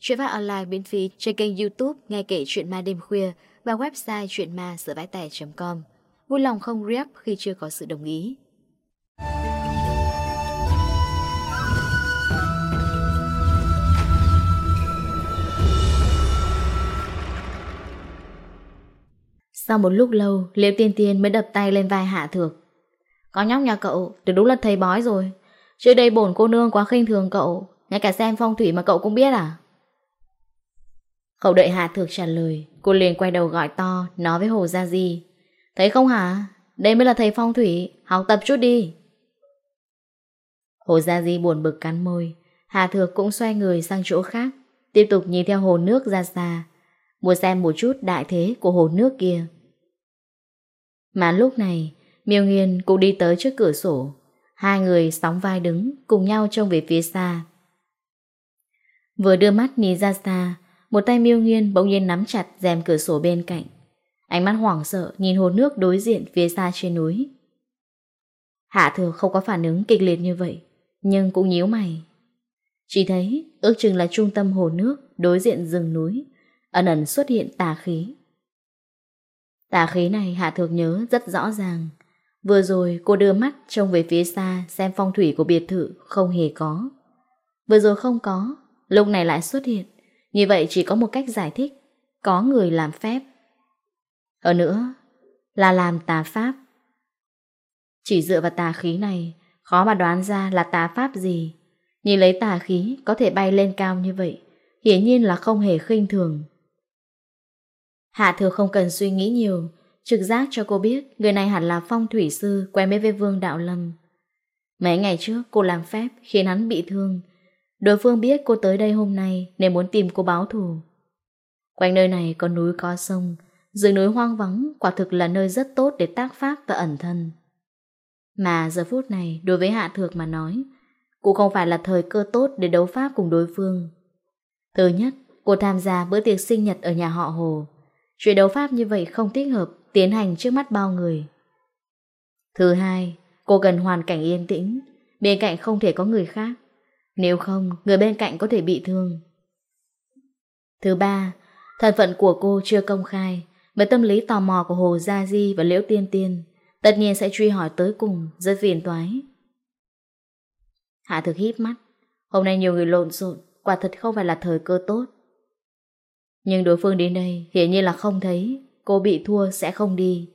Chuyện phát online miễn phí trên kênh youtube Nghe kể chuyện ma đêm khuya Và website chuyện ma sửa vãi tẻ.com Vui lòng không rep khi chưa có sự đồng ý Sau một lúc lâu, Liễu Tiên Tiên mới đập tay lên vai Hạ Thược. Có nhóc nhà cậu, từ đúng là thầy bói rồi. Trước đây bổn cô nương quá khinh thường cậu, ngay cả xem phong thủy mà cậu cũng biết à? Không đợi Hà Thược trả lời, cô liền quay đầu gọi to, nói với Hồ Gia Di. Thấy không hả? Đây mới là thầy phong thủy, học tập chút đi. Hồ Gia Di buồn bực cắn môi, Hà Thược cũng xoay người sang chỗ khác, tiếp tục nhìn theo hồ nước ra xa, muốn xem một chút đại thế của hồ nước kia. Mà lúc này, Miêu Nghiên cũng đi tới trước cửa sổ, hai người sóng vai đứng cùng nhau trông về phía xa. Vừa đưa mắt nhìn ra xa, một tay miêu nghiên bỗng nhiên nắm chặt rèm cửa sổ bên cạnh. Ánh mắt hoảng sợ nhìn hồ nước đối diện phía xa trên núi. Hạ thừa không có phản ứng kịch liệt như vậy, nhưng cũng nhíu mày. Chỉ thấy ước chừng là trung tâm hồ nước đối diện rừng núi, ẩn ẩn xuất hiện tà khí. Tà khí này Hạ Thược nhớ rất rõ ràng. Vừa rồi cô đưa mắt trông về phía xa xem phong thủy của biệt thự không hề có. Vừa rồi không có, lúc này lại xuất hiện. Như vậy chỉ có một cách giải thích, Có người làm phép. Ở nữa, là làm tà pháp. Chỉ dựa vào tà khí này, Khó mà đoán ra là tà pháp gì. Nhìn lấy tà khí Có thể bay lên cao như vậy, Hiển nhiên là không hề khinh thường. Hạ thừa không cần suy nghĩ nhiều, Trực giác cho cô biết Người này hẳn là phong thủy sư Quen biết với vương đạo lâm. Mấy ngày trước, cô làm phép Khiến hắn bị thương Đối phương biết cô tới đây hôm nay Nên muốn tìm cô báo thù. Quanh nơi này có núi có sông Rừng núi hoang vắng, Quả thực là nơi rất tốt để tác pháp và ẩn thân. Mà giờ phút này, Đối với Hạ Thược mà nói, Cũng không phải là thời cơ tốt để đấu pháp cùng đối phương. Thứ nhất, Cô tham gia bữa tiệc sinh nhật ở nhà họ Hồ. Chuyện đấu pháp như vậy không thích hợp Tiến hành trước mắt bao người. Thứ hai, Cô cần hoàn cảnh yên tĩnh, Bên cạnh không thể có người khác. Nếu không, người bên cạnh có thể bị thương. Thứ ba, thân phận của cô chưa công khai, với tâm lý tò mò của Hồ Gia Di và Liễu Tiên Tiên, tất nhiên sẽ truy hỏi tới cùng, rất phiền toái. Hạ thực híp mắt, hôm nay nhiều người lộn xộn, quả thật không phải là thời cơ tốt. Nhưng đối phương đến đây hiển nhiên là không thấy, cô bị thua sẽ không đi.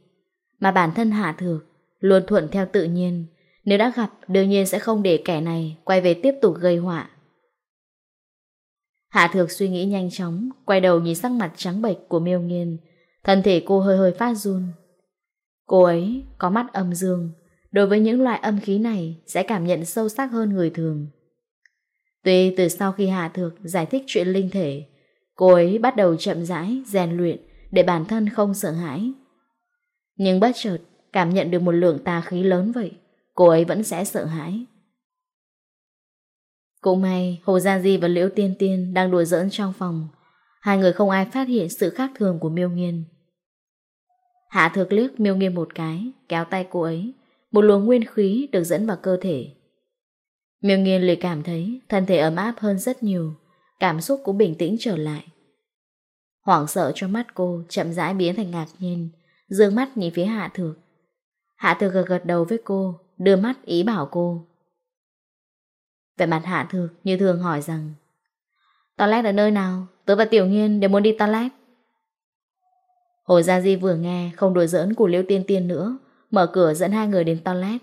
Mà bản thân Hạ Thược luôn thuận theo tự nhiên, nếu đã gặp, đương nhiên sẽ không để kẻ này quay về tiếp tục gây họa. Hạ thược suy nghĩ nhanh chóng, quay đầu nhìn sắc mặt trắng bệch của miêu nghiên. Thân thể cô hơi hơi phát run. Cô ấy có mắt âm dương, đối với những loại âm khí này sẽ cảm nhận sâu sắc hơn người thường. Tuy từ sau khi Hạ Thược giải thích chuyện linh thể, cô ấy bắt đầu chậm rãi, rèn luyện để bản thân không sợ hãi. Nhưng bất chợt, cảm nhận được một lượng tà khí lớn vậy cô ấy vẫn sẽ sợ hãi. Cũng may, Hồ Gia Di và Liễu Tiên Tiên đang đùa giỡn trong phòng. Hai người không ai phát hiện sự khác thường của miêu nghiên. Hạ thược liếc miêu nghiên một cái, kéo tay cô ấy. Một luồng nguyên khí được dẫn vào cơ thể. Miêu nghiên lười cảm thấy thân thể ấm áp hơn rất nhiều. Cảm xúc cũng bình tĩnh trở lại. Hoảng sợ cho mắt cô chậm rãi biến thành ngạc nhiên, dương mắt nhìn phía Hạ Thược. Hạ Thược gật gật đầu với cô, đưa mắt ý bảo cô. Về mặt hạ thược như thường hỏi rằng Toilet ở nơi nào? Tớ và Tiểu nhiên đều muốn đi toilet. Hồ Gia Di vừa nghe không đùa giỡn của Liêu Tiên Tiên nữa, mở cửa dẫn hai người đến toilet.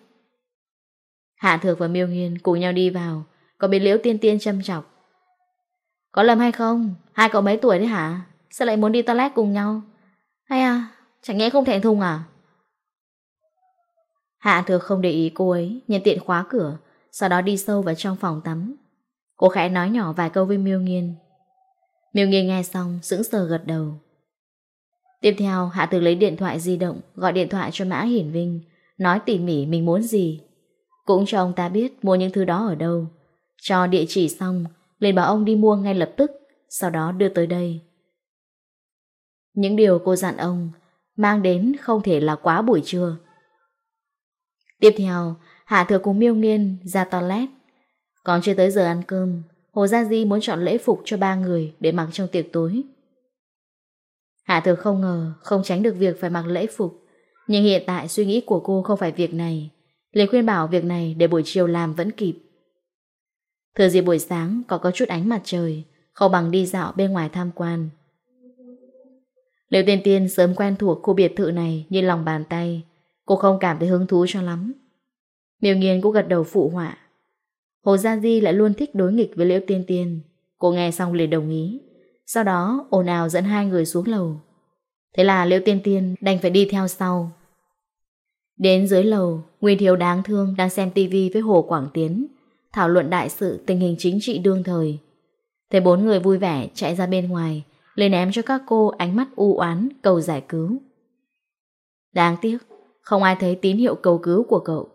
Hạ Thược và Miêu nhiên cùng nhau đi vào, có bị Liễu Tiên Tiên châm chọc. Có lầm hay không? Hai cậu mấy tuổi đấy hả? Sao lại muốn đi toilet cùng nhau? Hay à, chẳng nghe không thẹn thùng à? Hạ thừa không để ý cô ấy, nhận tiện khóa cửa, sau đó đi sâu vào trong phòng tắm. Cô khẽ nói nhỏ vài câu với Miêu Nghiên. Miêu Nghiên nghe xong, sững sờ gật đầu. Tiếp theo, Hạ Tử lấy điện thoại di động, gọi điện thoại cho Mã Hiển Vinh, nói tỉ mỉ mình muốn gì. Cũng cho ông ta biết mua những thứ đó ở đâu. Cho địa chỉ xong, liền bảo ông đi mua ngay lập tức, sau đó đưa tới đây. Những điều cô dặn ông, mang đến không thể là quá buổi trưa, Tiếp theo, Hạ Thừa cùng Miêu Nghiên ra toilet. Còn chưa tới giờ ăn cơm, Hồ Gia Di muốn chọn lễ phục cho ba người để mặc trong tiệc tối. Hạ Thừa không ngờ không tránh được việc phải mặc lễ phục, nhưng hiện tại suy nghĩ của cô không phải việc này. Liền khuyên bảo việc này để buổi chiều làm vẫn kịp. Thừa dịp buổi sáng có có chút ánh mặt trời, không bằng đi dạo bên ngoài tham quan. Liệu tiên tiên sớm quen thuộc khu biệt thự này như lòng bàn tay, Cô không cảm thấy hứng thú cho lắm. Miêu nghiên cô gật đầu phụ họa. Hồ Gia Di lại luôn thích đối nghịch với Liễu Tiên Tiên. Cô nghe xong liền đồng ý. Sau đó, ồn ào dẫn hai người xuống lầu. Thế là Liễu Tiên Tiên đành phải đi theo sau. Đến dưới lầu, Nguyên Thiếu đáng thương đang xem tivi với Hồ Quảng Tiến, Thảo luận đại sự tình hình chính trị đương thời. Thế bốn người vui vẻ chạy ra bên ngoài, lên ném cho các cô ánh mắt u oán cầu giải cứu. Đáng tiếc không ai thấy tín hiệu cầu cứu của cậu.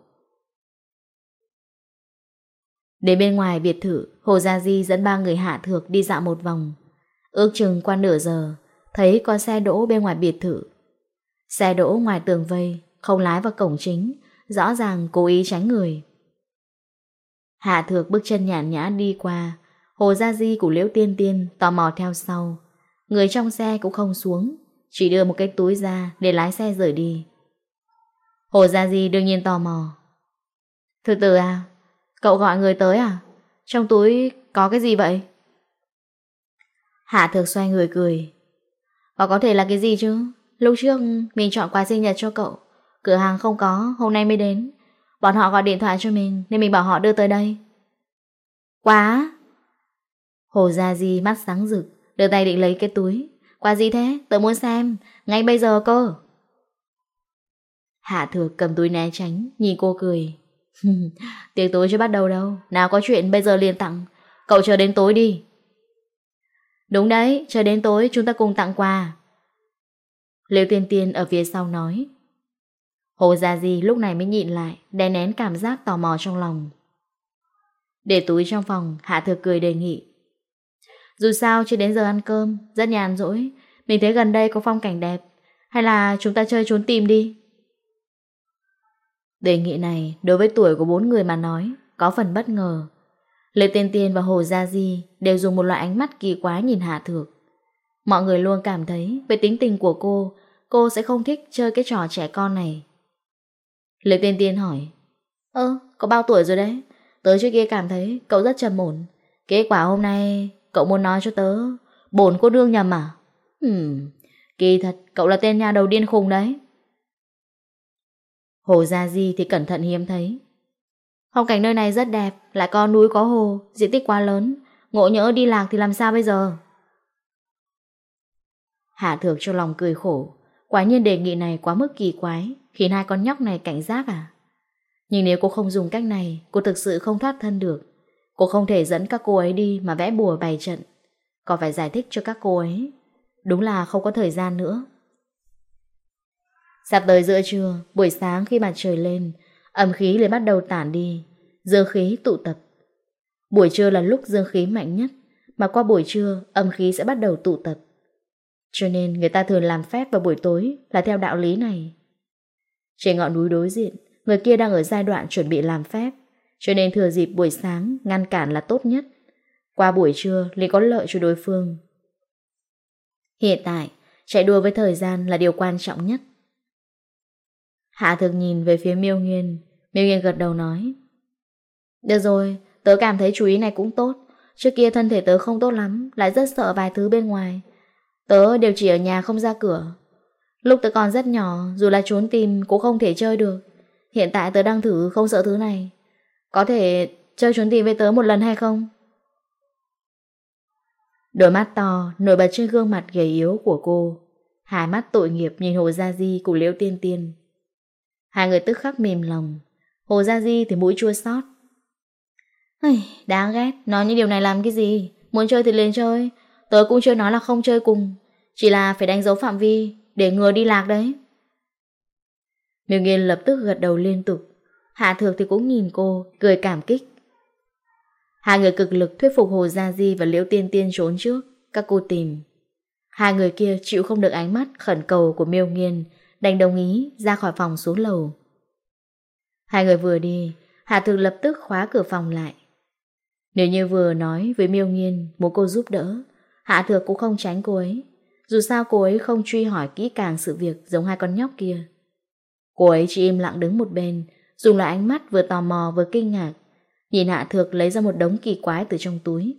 Đến bên ngoài biệt thự, Hồ Gia Di dẫn ba người hạ thược đi dạo một vòng. Ước chừng qua nửa giờ, thấy có xe đỗ bên ngoài biệt thự. Xe đỗ ngoài tường vây, không lái vào cổng chính, rõ ràng cố ý tránh người. Hạ thược bước chân nhàn nhã đi qua, Hồ Gia Di của Liễu Tiên Tiên tò mò theo sau. Người trong xe cũng không xuống, chỉ đưa một cái túi ra để lái xe rời đi. Hồ Gia Di đương nhiên tò mò. Từ từ à, cậu gọi người tới à? Trong túi có cái gì vậy? Hạ thực xoay người cười. Có có thể là cái gì chứ? Lúc trước mình chọn quà sinh nhật cho cậu. Cửa hàng không có, hôm nay mới đến. Bọn họ gọi điện thoại cho mình nên mình bảo họ đưa tới đây. Quá! Hồ Gia Di mắt sáng rực, đưa tay định lấy cái túi. Quà gì thế? Tớ muốn xem, ngay bây giờ cơ. Hạ thừa cầm túi né tránh, nhìn cô cười. cười. Tiệc tối chưa bắt đầu đâu, nào có chuyện bây giờ liền tặng. Cậu chờ đến tối đi. Đúng đấy, chờ đến tối chúng ta cùng tặng quà. Liêu tiên tiên ở phía sau nói. Hồ Gia Di lúc này mới nhịn lại, đè nén cảm giác tò mò trong lòng. Để túi trong phòng, Hạ Thừa cười đề nghị. Dù sao chưa đến giờ ăn cơm, rất nhàn rỗi, mình thấy gần đây có phong cảnh đẹp, hay là chúng ta chơi trốn tìm đi. Đề nghị này đối với tuổi của bốn người mà nói Có phần bất ngờ. Lê Tiên Tiên và Hồ Gia Di Đều dùng một loại ánh mắt kỳ quá nhìn Hạ Thược. Mọi người luôn cảm thấy về tính tình của cô Cô sẽ không thích chơi cái trò trẻ con này. Lê Tiên Tiên hỏi Ơ, ờ, có bao tuổi rồi đấy? Tớ trước kia cảm thấy cậu rất trầm ổn. Kết quả hôm nay Cậu muốn nói cho tớ Bổn cô đương nhầm à? Hừm, kỳ thật cậu là tên nhà đầu điên khùng đấy. Hồ Gia Di thì cẩn thận hiếm thấy. Phong cảnh nơi này rất đẹp, lại có núi có hồ, diện tích quá lớn, ngộ nhỡ đi lạc thì làm sao bây giờ? Hạ Thược cho lòng cười khổ, quả nhiên đề nghị này quá mức kỳ quái, khiến hai con nhóc này cảnh giác à? Nhưng nếu cô không dùng cách này, cô thực sự không thoát thân được. Cô không thể dẫn các cô ấy đi mà vẽ bùa bày trận. Còn phải giải thích cho các cô ấy. Đúng là không có thời gian nữa. Sắp tới giữa trưa, buổi sáng khi mặt trời lên, ẩm khí lại bắt đầu tản đi, dương khí tụ tập. Buổi trưa là lúc dương khí mạnh nhất, mà qua buổi trưa, ẩm khí sẽ bắt đầu tụ tập. Cho nên người ta thường làm phép vào buổi tối là theo đạo lý này. Trên ngọn núi đối diện, người kia đang ở giai đoạn chuẩn bị làm phép, cho nên thừa dịp buổi sáng ngăn cản là tốt nhất. Qua buổi trưa liền có lợi cho đối phương. Hiện tại, chạy đua với thời gian là điều quan trọng nhất. Hạ thực nhìn về phía miêu nghiên. Miêu nghiên gật đầu nói Được rồi, tớ cảm thấy chú ý này cũng tốt. Trước kia thân thể tớ không tốt lắm Lại rất sợ vài thứ bên ngoài. Tớ đều chỉ ở nhà không ra cửa. Lúc tớ còn rất nhỏ Dù là trốn tìm cũng không thể chơi được. Hiện tại tớ đang thử không sợ thứ này. Có thể chơi trốn tìm với tớ một lần hay không? Đôi mắt to nổi bật trên gương mặt gầy yếu của cô. Hai mắt tội nghiệp nhìn Hồ ra Di cùng Liễu Tiên Tiên. Hai người tức khắc mềm lòng. Hồ Gia Di thì mũi chua xót. Đáng ghét, Nói những điều này làm cái gì? Muốn chơi thì lên chơi. Tớ cũng chưa nói là không chơi cùng. Chỉ là phải đánh dấu phạm vi, Để ngừa đi lạc đấy. Miêu Nghiên lập tức gật đầu liên tục. Hạ Thược thì cũng nhìn cô, Cười cảm kích. Hai người cực lực thuyết phục Hồ Gia Di và Liễu Tiên Tiên trốn trước, Các cô tìm. Hai người kia chịu không được ánh mắt khẩn cầu của Miêu Nghiên đành đồng ý ra khỏi phòng xuống lầu. Hai người vừa đi, Hạ Thực lập tức khóa cửa phòng lại. Nếu như vừa nói với Miêu Nghiên muốn cô giúp đỡ, Hạ Thược cũng không tránh cô ấy. Dù sao cô ấy không truy hỏi kỹ càng sự việc giống hai con nhóc kia. Cô ấy chỉ im lặng đứng một bên, dùng lại ánh mắt vừa tò mò vừa kinh ngạc, nhìn Hạ Thược lấy ra một đống kỳ quái từ trong túi.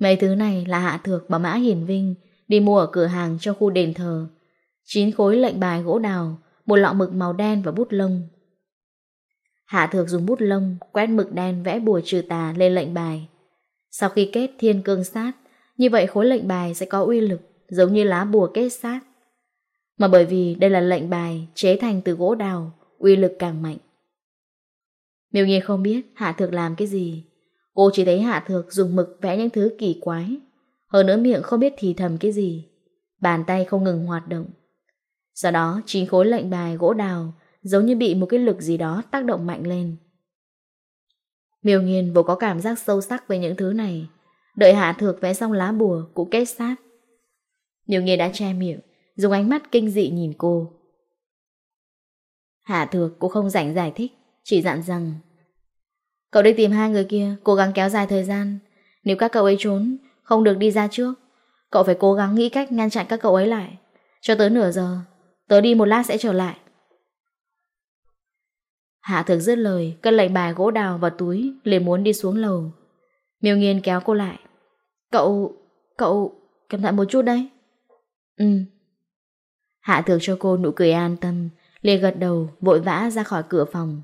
Mấy thứ này là Hạ Thược bảo Mã Hiển Vinh đi mua ở cửa hàng trong khu đền thờ, chín khối lệnh bài gỗ đào, một lọ mực màu đen và bút lông. Hạ thược dùng bút lông, quét mực đen vẽ bùa trừ tà lên lệnh bài. Sau khi kết thiên cương sát, như vậy khối lệnh bài sẽ có uy lực, giống như lá bùa kết sát. Mà bởi vì đây là lệnh bài chế thành từ gỗ đào, uy lực càng mạnh. Miêu Nhi không biết Hạ Thược làm cái gì. Cô chỉ thấy Hạ Thược dùng mực vẽ những thứ kỳ quái. Hơn nữa miệng không biết thì thầm cái gì. Bàn tay không ngừng hoạt động. Sau đó chính khối lệnh bài gỗ đào giống như bị một cái lực gì đó tác động mạnh lên. Miêu nghiền vô có cảm giác sâu sắc về những thứ này. Đợi hạ thược vẽ xong lá bùa cũng kết sát. Miêu nghiền đã che miệng, dùng ánh mắt kinh dị nhìn cô. Hạ thược cũng không rảnh giải thích, chỉ dặn rằng Cậu đi tìm hai người kia, cố gắng kéo dài thời gian. Nếu các cậu ấy trốn, không được đi ra trước. Cậu phải cố gắng nghĩ cách ngăn chặn các cậu ấy lại. Cho tới nửa giờ, Tớ đi một lát sẽ trở lại. Hạ thực dứt lời, cân lệnh bài gỗ đào vào túi, liền muốn đi xuống lầu. Miêu nghiên kéo cô lại. Cậu, cậu, cẩn thận một chút đấy. Ừ. Hạ thực cho cô nụ cười an tâm, liền gật đầu, vội vã ra khỏi cửa phòng.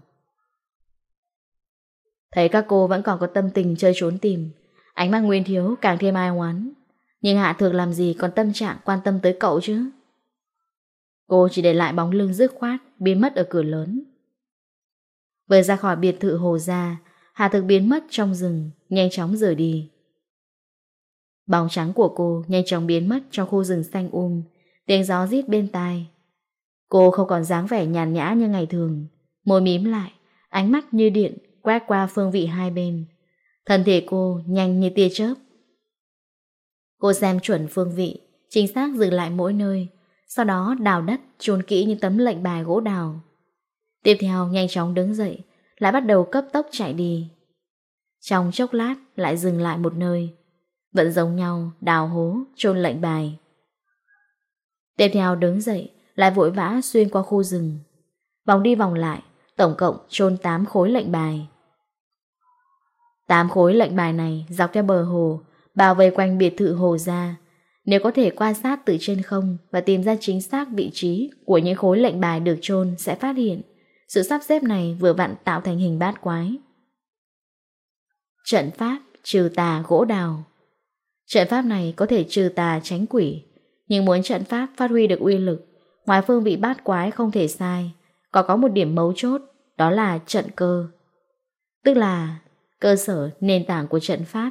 Thấy các cô vẫn còn có tâm tình chơi trốn tìm, ánh mắt nguyên thiếu càng thêm ai oán. Nhưng Hạ Thược làm gì còn tâm trạng quan tâm tới cậu chứ? Cô chỉ để lại bóng lưng dứt khoát, Biến mất ở cửa lớn. Vừa ra khỏi biệt thự hồ ra Hà thực biến mất trong rừng, Nhanh chóng rời đi. Bóng trắng của cô nhanh chóng biến mất Trong khu rừng xanh um Tiếng gió rít bên tai. Cô không còn dáng vẻ nhàn nhã như ngày thường, Môi mím lại, Ánh mắt như điện quét qua phương vị hai bên. Thân thể cô nhanh như tia chớp. Cô xem chuẩn phương vị, Chính xác dừng lại mỗi nơi sau đó đào đất chôn kỹ những tấm lệnh bài gỗ đào. Tiếp theo nhanh chóng đứng dậy, lại bắt đầu cấp tốc chạy đi. Trong chốc lát lại dừng lại một nơi, vẫn giống nhau đào hố chôn lệnh bài. Tiếp theo đứng dậy, lại vội vã xuyên qua khu rừng. Vòng đi vòng lại, tổng cộng chôn 8 khối lệnh bài. 8 khối lệnh bài này dọc theo bờ hồ, bao vây quanh biệt thự hồ ra, nếu có thể quan sát từ trên không và tìm ra chính xác vị trí của những khối lệnh bài được chôn sẽ phát hiện, sự sắp xếp này vừa vặn tạo thành hình bát quái. Trận pháp trừ tà gỗ đào Trận pháp này có thể trừ tà tránh quỷ, nhưng muốn trận pháp phát huy được uy lực, ngoài phương vị bát quái không thể sai, có có một điểm mấu chốt, đó là trận cơ. Tức là cơ sở nền tảng của trận pháp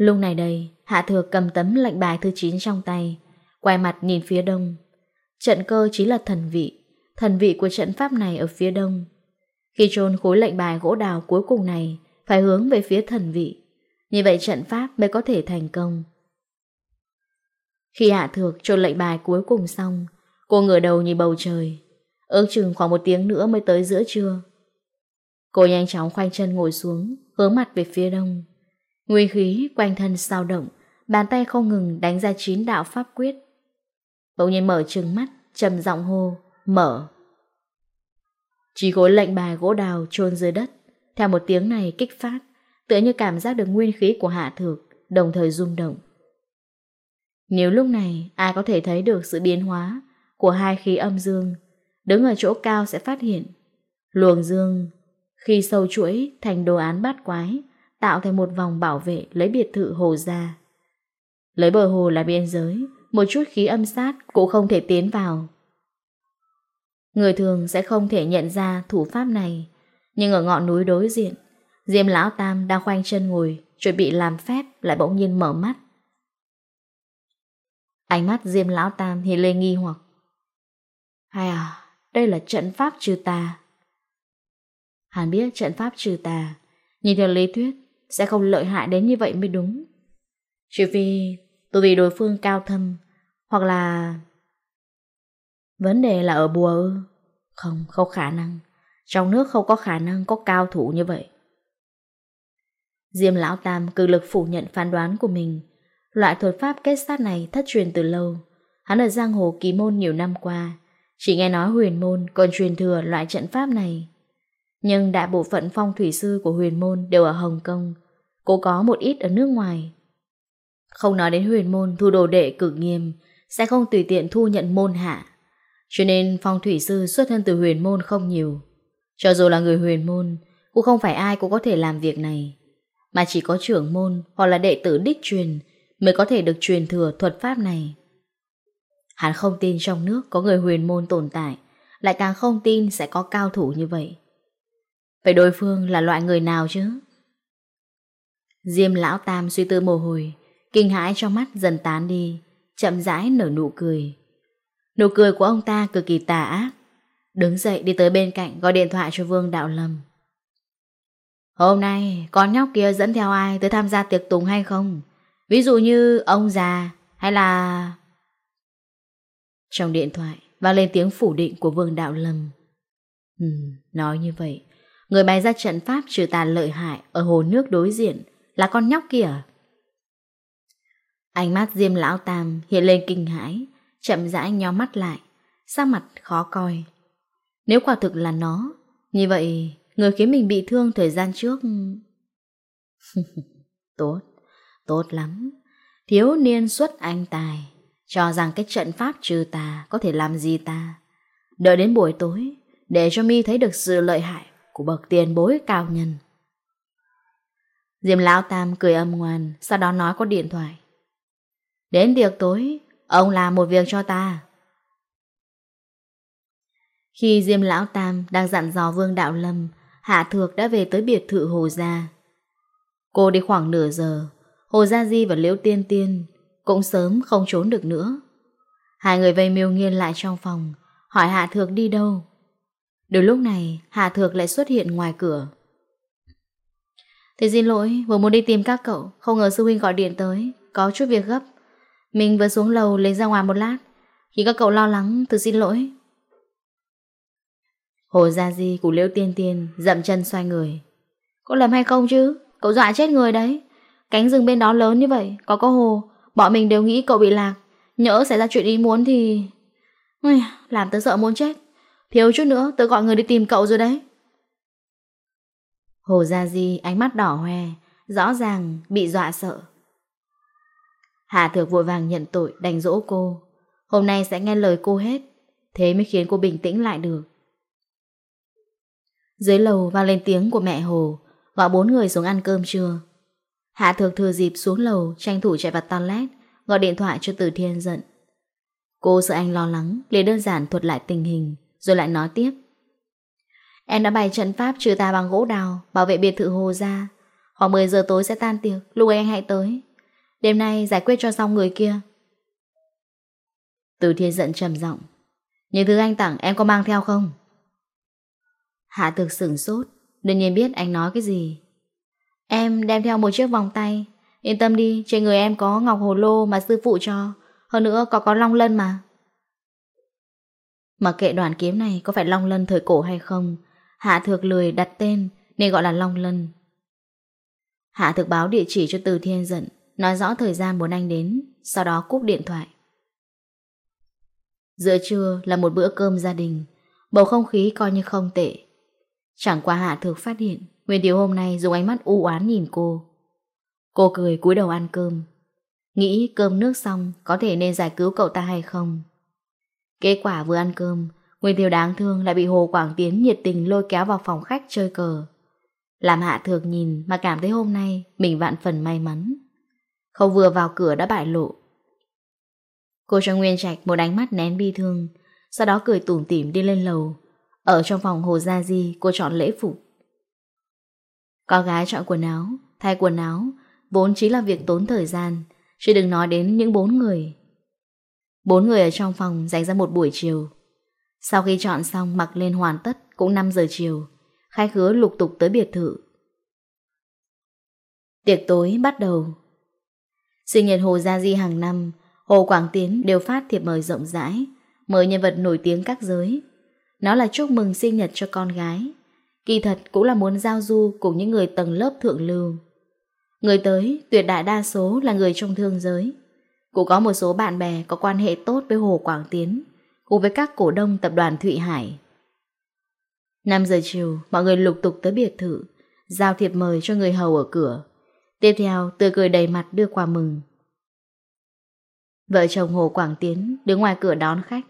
Lúc này đây, Hạ Thược cầm tấm lệnh bài thứ 9 trong tay, quay mặt nhìn phía đông. Trận cơ chính là thần vị, thần vị của trận pháp này ở phía đông. Khi trôn khối lệnh bài gỗ đào cuối cùng này, phải hướng về phía thần vị. Như vậy trận pháp mới có thể thành công. Khi Hạ Thược trôn lệnh bài cuối cùng xong, cô ngửa đầu nhìn bầu trời. Ước chừng khoảng một tiếng nữa mới tới giữa trưa. Cô nhanh chóng khoanh chân ngồi xuống, hướng mặt về phía đông. Nguyên khí quanh thân sao động, bàn tay không ngừng đánh ra chín đạo pháp quyết. Bỗng nhiên mở trừng mắt, trầm giọng hô, mở. Chỉ gối lệnh bài gỗ đào chôn dưới đất, theo một tiếng này kích phát, tựa như cảm giác được nguyên khí của hạ thược, đồng thời rung động. Nếu lúc này ai có thể thấy được sự biến hóa của hai khí âm dương, đứng ở chỗ cao sẽ phát hiện. Luồng dương, khi sâu chuỗi thành đồ án bát quái, tạo thành một vòng bảo vệ lấy biệt thự hồ ra. Lấy bờ hồ là biên giới, một chút khí âm sát cũng không thể tiến vào. Người thường sẽ không thể nhận ra thủ pháp này, nhưng ở ngọn núi đối diện, Diêm Lão Tam đang khoanh chân ngồi, chuẩn bị làm phép lại bỗng nhiên mở mắt. Ánh mắt Diêm Lão Tam thì lê nghi hoặc. Hay à, đây là trận pháp trừ tà. Hắn biết trận pháp trừ tà, nhìn theo lý thuyết, sẽ không lợi hại đến như vậy mới đúng. Trừ vì tôi vì đối phương cao thâm, hoặc là... Vấn đề là ở bùa ư? Không, không khả năng. Trong nước không có khả năng có cao thủ như vậy. Diêm Lão Tam cực lực phủ nhận phán đoán của mình. Loại thuật pháp kết sát này thất truyền từ lâu. Hắn ở giang hồ kỳ môn nhiều năm qua, chỉ nghe nói huyền môn còn truyền thừa loại trận pháp này. Nhưng đại bộ phận phong thủy sư của huyền môn đều ở Hồng Kông, cô có một ít ở nước ngoài. Không nói đến huyền môn thu đồ đệ cực nghiêm, sẽ không tùy tiện thu nhận môn hạ. Cho nên phong thủy sư xuất thân từ huyền môn không nhiều. Cho dù là người huyền môn, cũng không phải ai cũng có thể làm việc này. Mà chỉ có trưởng môn hoặc là đệ tử đích truyền mới có thể được truyền thừa thuật pháp này. Hắn không tin trong nước có người huyền môn tồn tại, lại càng không tin sẽ có cao thủ như vậy. Vậy đối phương là loại người nào chứ? Diêm lão tam suy tư mồ hồi, kinh hãi trong mắt dần tán đi, chậm rãi nở nụ cười. Nụ cười của ông ta cực kỳ tà ác, đứng dậy đi tới bên cạnh gọi điện thoại cho Vương Đạo Lâm. Hôm nay, con nhóc kia dẫn theo ai tới tham gia tiệc tùng hay không? Ví dụ như ông già hay là... Trong điện thoại, vang lên tiếng phủ định của Vương Đạo Lâm. Ừ, nói như vậy, Người bày ra trận pháp trừ tàn lợi hại ở hồ nước đối diện là con nhóc kìa. Ánh mắt Diêm Lão Tam hiện lên kinh hãi, chậm rãi nhó mắt lại, sắc mặt khó coi. Nếu quả thực là nó, như vậy người khiến mình bị thương thời gian trước... tốt, tốt lắm. Thiếu niên xuất anh tài, cho rằng cái trận pháp trừ tà có thể làm gì ta. Đợi đến buổi tối, để cho mi thấy được sự lợi hại của bậc tiền bối cao nhân. Diêm Lão Tam cười âm ngoan, sau đó nói có điện thoại. Đến tiệc tối, ông làm một việc cho ta. Khi Diêm Lão Tam đang dặn dò Vương Đạo Lâm, Hạ Thược đã về tới biệt thự Hồ Gia. Cô đi khoảng nửa giờ, Hồ Gia Di và Liễu Tiên Tiên cũng sớm không trốn được nữa. Hai người vây miêu nghiên lại trong phòng, hỏi Hạ Thược đi đâu. Đến lúc này Hạ Thược lại xuất hiện ngoài cửa. Thì xin lỗi, Vừa muốn đi tìm các cậu, Không ngờ sư huynh gọi điện tới, Có chút việc gấp. Mình vừa xuống lầu lấy ra ngoài một lát, Khi các cậu lo lắng từ xin lỗi. Hồ Gia Di của Liễu Tiên Tiên, Dậm chân xoay người. Cậu lầm hay không chứ? Cậu dọa chết người đấy. Cánh rừng bên đó lớn như vậy, Có có hồ, Bọn mình đều nghĩ cậu bị lạc. Nhỡ xảy ra chuyện ý muốn thì Làm tớ sợ muốn chết. Thiếu chút nữa tớ gọi người đi tìm cậu rồi đấy. Hồ Gia Di ánh mắt đỏ hoe, rõ ràng bị dọa sợ. Hà Thược vội vàng nhận tội đánh dỗ cô. Hôm nay sẽ nghe lời cô hết, thế mới khiến cô bình tĩnh lại được. Dưới lầu vang lên tiếng của mẹ Hồ, gọi bốn người xuống ăn cơm trưa. Hạ Thược thừa dịp xuống lầu, tranh thủ chạy vào toilet, gọi điện thoại cho Từ Thiên giận. Cô sợ anh lo lắng, liền đơn giản thuật lại tình hình, rồi lại nói tiếp. Em đã bày trận pháp trừ tà bằng gỗ đào, Bảo vệ biệt thự hồ ra Khoảng 10 giờ tối sẽ tan tiệc, Lúc ấy anh hãy tới. Đêm nay giải quyết cho xong người kia. Từ thiên giận trầm giọng. Những thứ anh tặng em có mang theo không? Hạ thực sửng sốt, Đương nhiên biết anh nói cái gì. Em đem theo một chiếc vòng tay. Yên tâm đi, Trên người em có ngọc hồ lô mà sư phụ cho. Hơn nữa có có long lân mà. Mặc kệ đoàn kiếm này có phải Long Lân thời cổ hay không, Hạ Thược lười đặt tên nên gọi là Long Lân. Hạ Thược báo địa chỉ cho Từ Thiên giận, nói rõ thời gian muốn anh đến, sau đó cúp điện thoại. Giữa trưa là một bữa cơm gia đình, bầu không khí coi như không tệ. Chẳng qua Hạ Thược phát hiện, Nguyên Điều hôm nay dùng ánh mắt u oán nhìn cô. Cô cười cúi đầu ăn cơm, nghĩ cơm nước xong có thể nên giải cứu cậu ta hay không. Kết quả vừa ăn cơm, Nguyên Tiêu đáng thương lại bị Hồ Quảng Tiến nhiệt tình lôi kéo vào phòng khách chơi cờ. Làm hạ thược nhìn mà cảm thấy hôm nay mình vạn phần may mắn. Không vừa vào cửa đã bại lộ. Cô cho Nguyên Trạch một ánh mắt nén bi thương, sau đó cười tủm tỉm đi lên lầu. Ở trong phòng Hồ Gia Di cô chọn lễ phục. Con gái chọn quần áo, thay quần áo, vốn chỉ là việc tốn thời gian, chứ đừng nói đến những bốn người. Bốn người ở trong phòng dành ra một buổi chiều. Sau khi chọn xong mặc lên hoàn tất cũng 5 giờ chiều, khai khứa lục tục tới biệt thự. Tiệc tối bắt đầu. Sinh nhật Hồ Gia Di hàng năm, Hồ Quảng Tiến đều phát thiệp mời rộng rãi, mời nhân vật nổi tiếng các giới. Nó là chúc mừng sinh nhật cho con gái. Kỳ thật cũng là muốn giao du cùng những người tầng lớp thượng lưu. Người tới tuyệt đại đa số là người trong thương giới. Cô có một số bạn bè có quan hệ tốt với Hồ Quảng Tiến, cùng với các cổ đông tập đoàn Thụy Hải. 5 giờ chiều, mọi người lục tục tới biệt thự, giao thiệp mời cho người hầu ở cửa. Tiếp theo, tươi cười đầy mặt đưa quà mừng. Vợ chồng Hồ Quảng Tiến đứng ngoài cửa đón khách,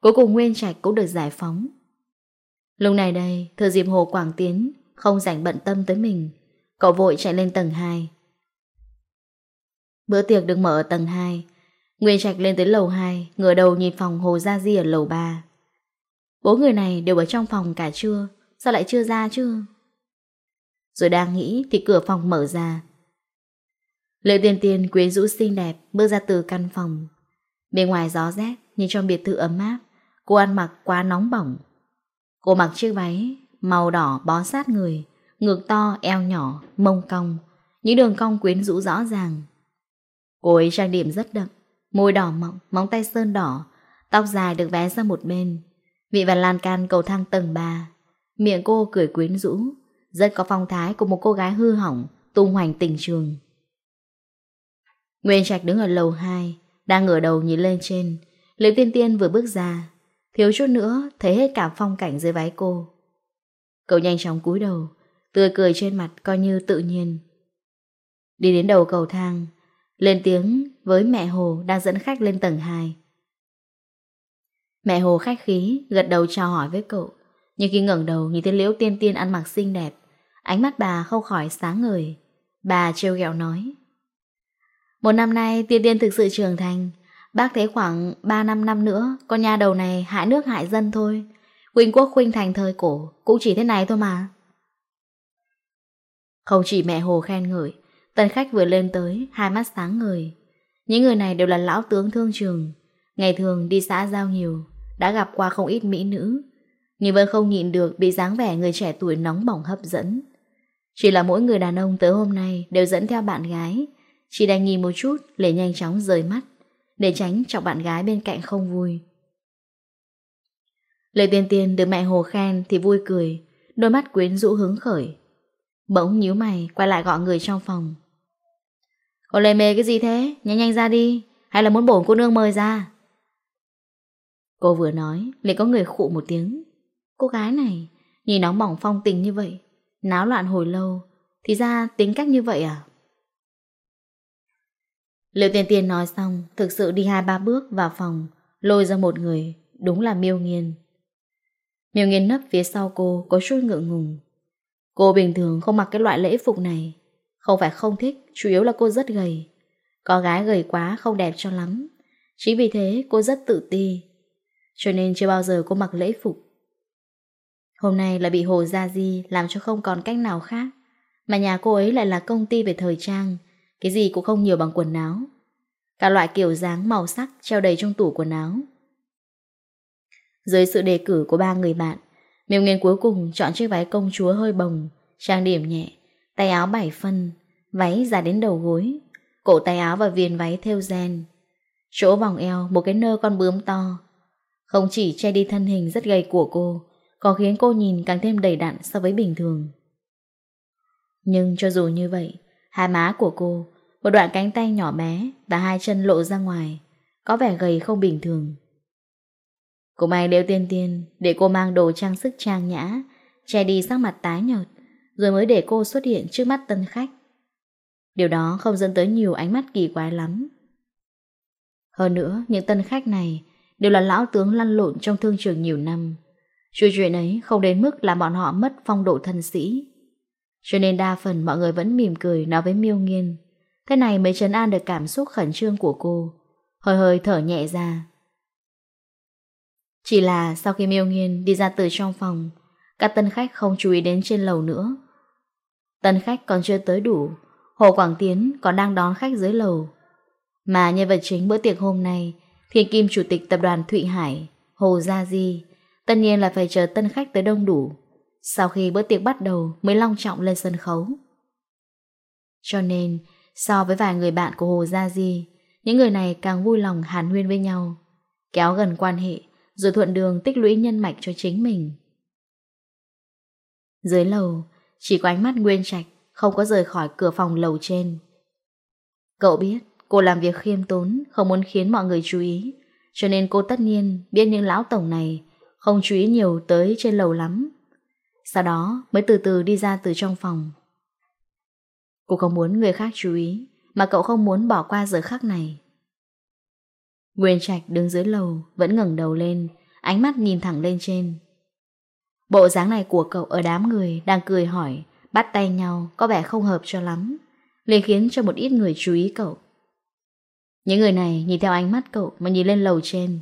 cuối cùng Nguyên Trạch cũng được giải phóng. Lúc này đây, thừa dịp Hồ Quảng Tiến không rảnh bận tâm tới mình, cậu vội chạy lên tầng 2, Bữa tiệc được mở ở tầng 2 Nguyên Trạch lên tới lầu 2 Ngửa đầu nhìn phòng Hồ Gia Di ở lầu 3 bố người này đều ở trong phòng cả trưa Sao lại chưa ra chứ? Rồi đang nghĩ thì cửa phòng mở ra. Lệ tiên tiên quyến rũ xinh đẹp Bước ra từ căn phòng. Bên ngoài gió rét Nhìn trong biệt thự ấm áp Cô ăn mặc quá nóng bỏng. Cô mặc chiếc váy Màu đỏ bó sát người Ngực to, eo nhỏ, mông cong. Những đường cong quyến rũ rõ ràng. Cô ấy trang điểm rất đậm, môi đỏ mọng, móng tay sơn đỏ, tóc dài được vé ra một bên. Vị và lan can cầu thang tầng 3. Miệng cô cười quyến rũ, rất có phong thái của một cô gái hư hỏng, tung hoành tình trường. Nguyên Trạch đứng ở lầu 2, đang ngửa đầu nhìn lên trên. Liễu Tiên Tiên vừa bước ra, thiếu chút nữa thấy hết cả phong cảnh dưới váy cô. Cậu nhanh chóng cúi đầu, tươi cười trên mặt coi như tự nhiên. Đi đến đầu cầu thang, lên tiếng với mẹ Hồ đang dẫn khách lên tầng 2. Mẹ Hồ khách khí, gật đầu chào hỏi với cậu. Nhưng khi ngẩng đầu nhìn thấy Liễu Tiên Tiên ăn mặc xinh đẹp, ánh mắt bà không khỏi sáng ngời. Bà trêu ghẹo nói. Một năm nay Tiên Tiên thực sự trưởng thành. Bác thấy khoảng 3 năm năm nữa, con nhà đầu này hại nước hại dân thôi. Quỳnh quốc khuynh thành thời cổ, cũng chỉ thế này thôi mà. Không chỉ mẹ Hồ khen ngợi, Tân khách vừa lên tới, hai mắt sáng người. Những người này đều là lão tướng thương trường. Ngày thường đi xã giao nhiều, đã gặp qua không ít mỹ nữ. Nhưng vẫn không nhịn được bị dáng vẻ người trẻ tuổi nóng bỏng hấp dẫn. Chỉ là mỗi người đàn ông tới hôm nay đều dẫn theo bạn gái. Chỉ đành nhìn một chút để nhanh chóng rời mắt, để tránh chọc bạn gái bên cạnh không vui. Lời tiên tiên được mẹ hồ khen thì vui cười, đôi mắt quyến rũ hứng khởi, Bỗng nhíu mày, quay lại gọi người trong phòng. Cô lề mề cái gì thế? Nhanh nhanh ra đi. Hay là muốn bổn cô nương mời ra? Cô vừa nói, liền có người khụ một tiếng. Cô gái này, Nhìn nóng bỏng phong tình như vậy, Náo loạn hồi lâu, Thì ra tính cách như vậy à? Liệu tiền tiền nói xong, Thực sự đi hai ba bước vào phòng, Lôi ra một người, Đúng là miêu nghiên. Miêu nghiên nấp phía sau cô, Có chút ngựa ngùng. Cô bình thường không mặc cái loại lễ phục này. Không phải không thích, chủ yếu là cô rất gầy. Có gái gầy quá không đẹp cho lắm. Chính vì thế cô rất tự ti. Cho nên chưa bao giờ cô mặc lễ phục. Hôm nay là bị Hồ Gia Di làm cho không còn cách nào khác. Mà nhà cô ấy lại là công ty về thời trang. Cái gì cũng không nhiều bằng quần áo. Cả loại kiểu dáng màu sắc treo đầy trong tủ quần áo. Dưới sự đề cử của ba người bạn, Miêu Nghiên cuối cùng chọn chiếc váy công chúa hơi bồng, trang điểm nhẹ, tay áo bảy phân, váy dài đến đầu gối, cổ tay áo và viền váy theo ren. Chỗ vòng eo một cái nơ con bướm to, không chỉ che đi thân hình rất gầy của cô, còn khiến cô nhìn càng thêm đầy đặn so với bình thường. Nhưng cho dù như vậy, hai má của cô, một đoạn cánh tay nhỏ bé và hai chân lộ ra ngoài, có vẻ gầy không bình thường. Cô Mai đeo tiên tiên để cô mang đồ trang sức trang nhã, che đi sắc mặt tái nhợt, rồi mới để cô xuất hiện trước mắt tân khách. Điều đó không dẫn tới nhiều ánh mắt kỳ quái lắm. Hơn nữa, những tân khách này đều là lão tướng lăn lộn trong thương trường nhiều năm. Chuyện chuyện ấy không đến mức làm bọn họ mất phong độ thân sĩ. Cho nên đa phần mọi người vẫn mỉm cười nói với miêu nghiên. Thế này mới trấn an được cảm xúc khẩn trương của cô. Hơi hơi thở nhẹ ra chỉ là sau khi miêu nghiên đi ra từ trong phòng, các tân khách không chú ý đến trên lầu nữa. Tân khách còn chưa tới đủ, Hồ Quảng Tiến còn đang đón khách dưới lầu. Mà nhân vật chính bữa tiệc hôm nay, thiên kim chủ tịch tập đoàn Thụy Hải, Hồ Gia Di, tất nhiên là phải chờ tân khách tới đông đủ. Sau khi bữa tiệc bắt đầu mới long trọng lên sân khấu. Cho nên, so với vài người bạn của Hồ Gia Di, những người này càng vui lòng hàn huyên với nhau, kéo gần quan hệ, rồi thuận đường tích lũy nhân mạch cho chính mình. Dưới lầu, chỉ có ánh mắt Nguyên Trạch không có rời khỏi cửa phòng lầu trên. Cậu biết cô làm việc khiêm tốn, không muốn khiến mọi người chú ý, cho nên cô tất nhiên biết những lão tổng này không chú ý nhiều tới trên lầu lắm. Sau đó mới từ từ đi ra từ trong phòng. Cô không muốn người khác chú ý, mà cậu không muốn bỏ qua giờ khắc này. Nguyên Trạch đứng dưới lầu, Vẫn ngẩng đầu lên, Ánh mắt nhìn thẳng lên trên. Bộ dáng này của cậu ở đám người Đang cười hỏi, Bắt tay nhau, có vẻ không hợp cho lắm, liền khiến cho một ít người chú ý cậu. Những người này nhìn theo ánh mắt cậu Mà nhìn lên lầu trên.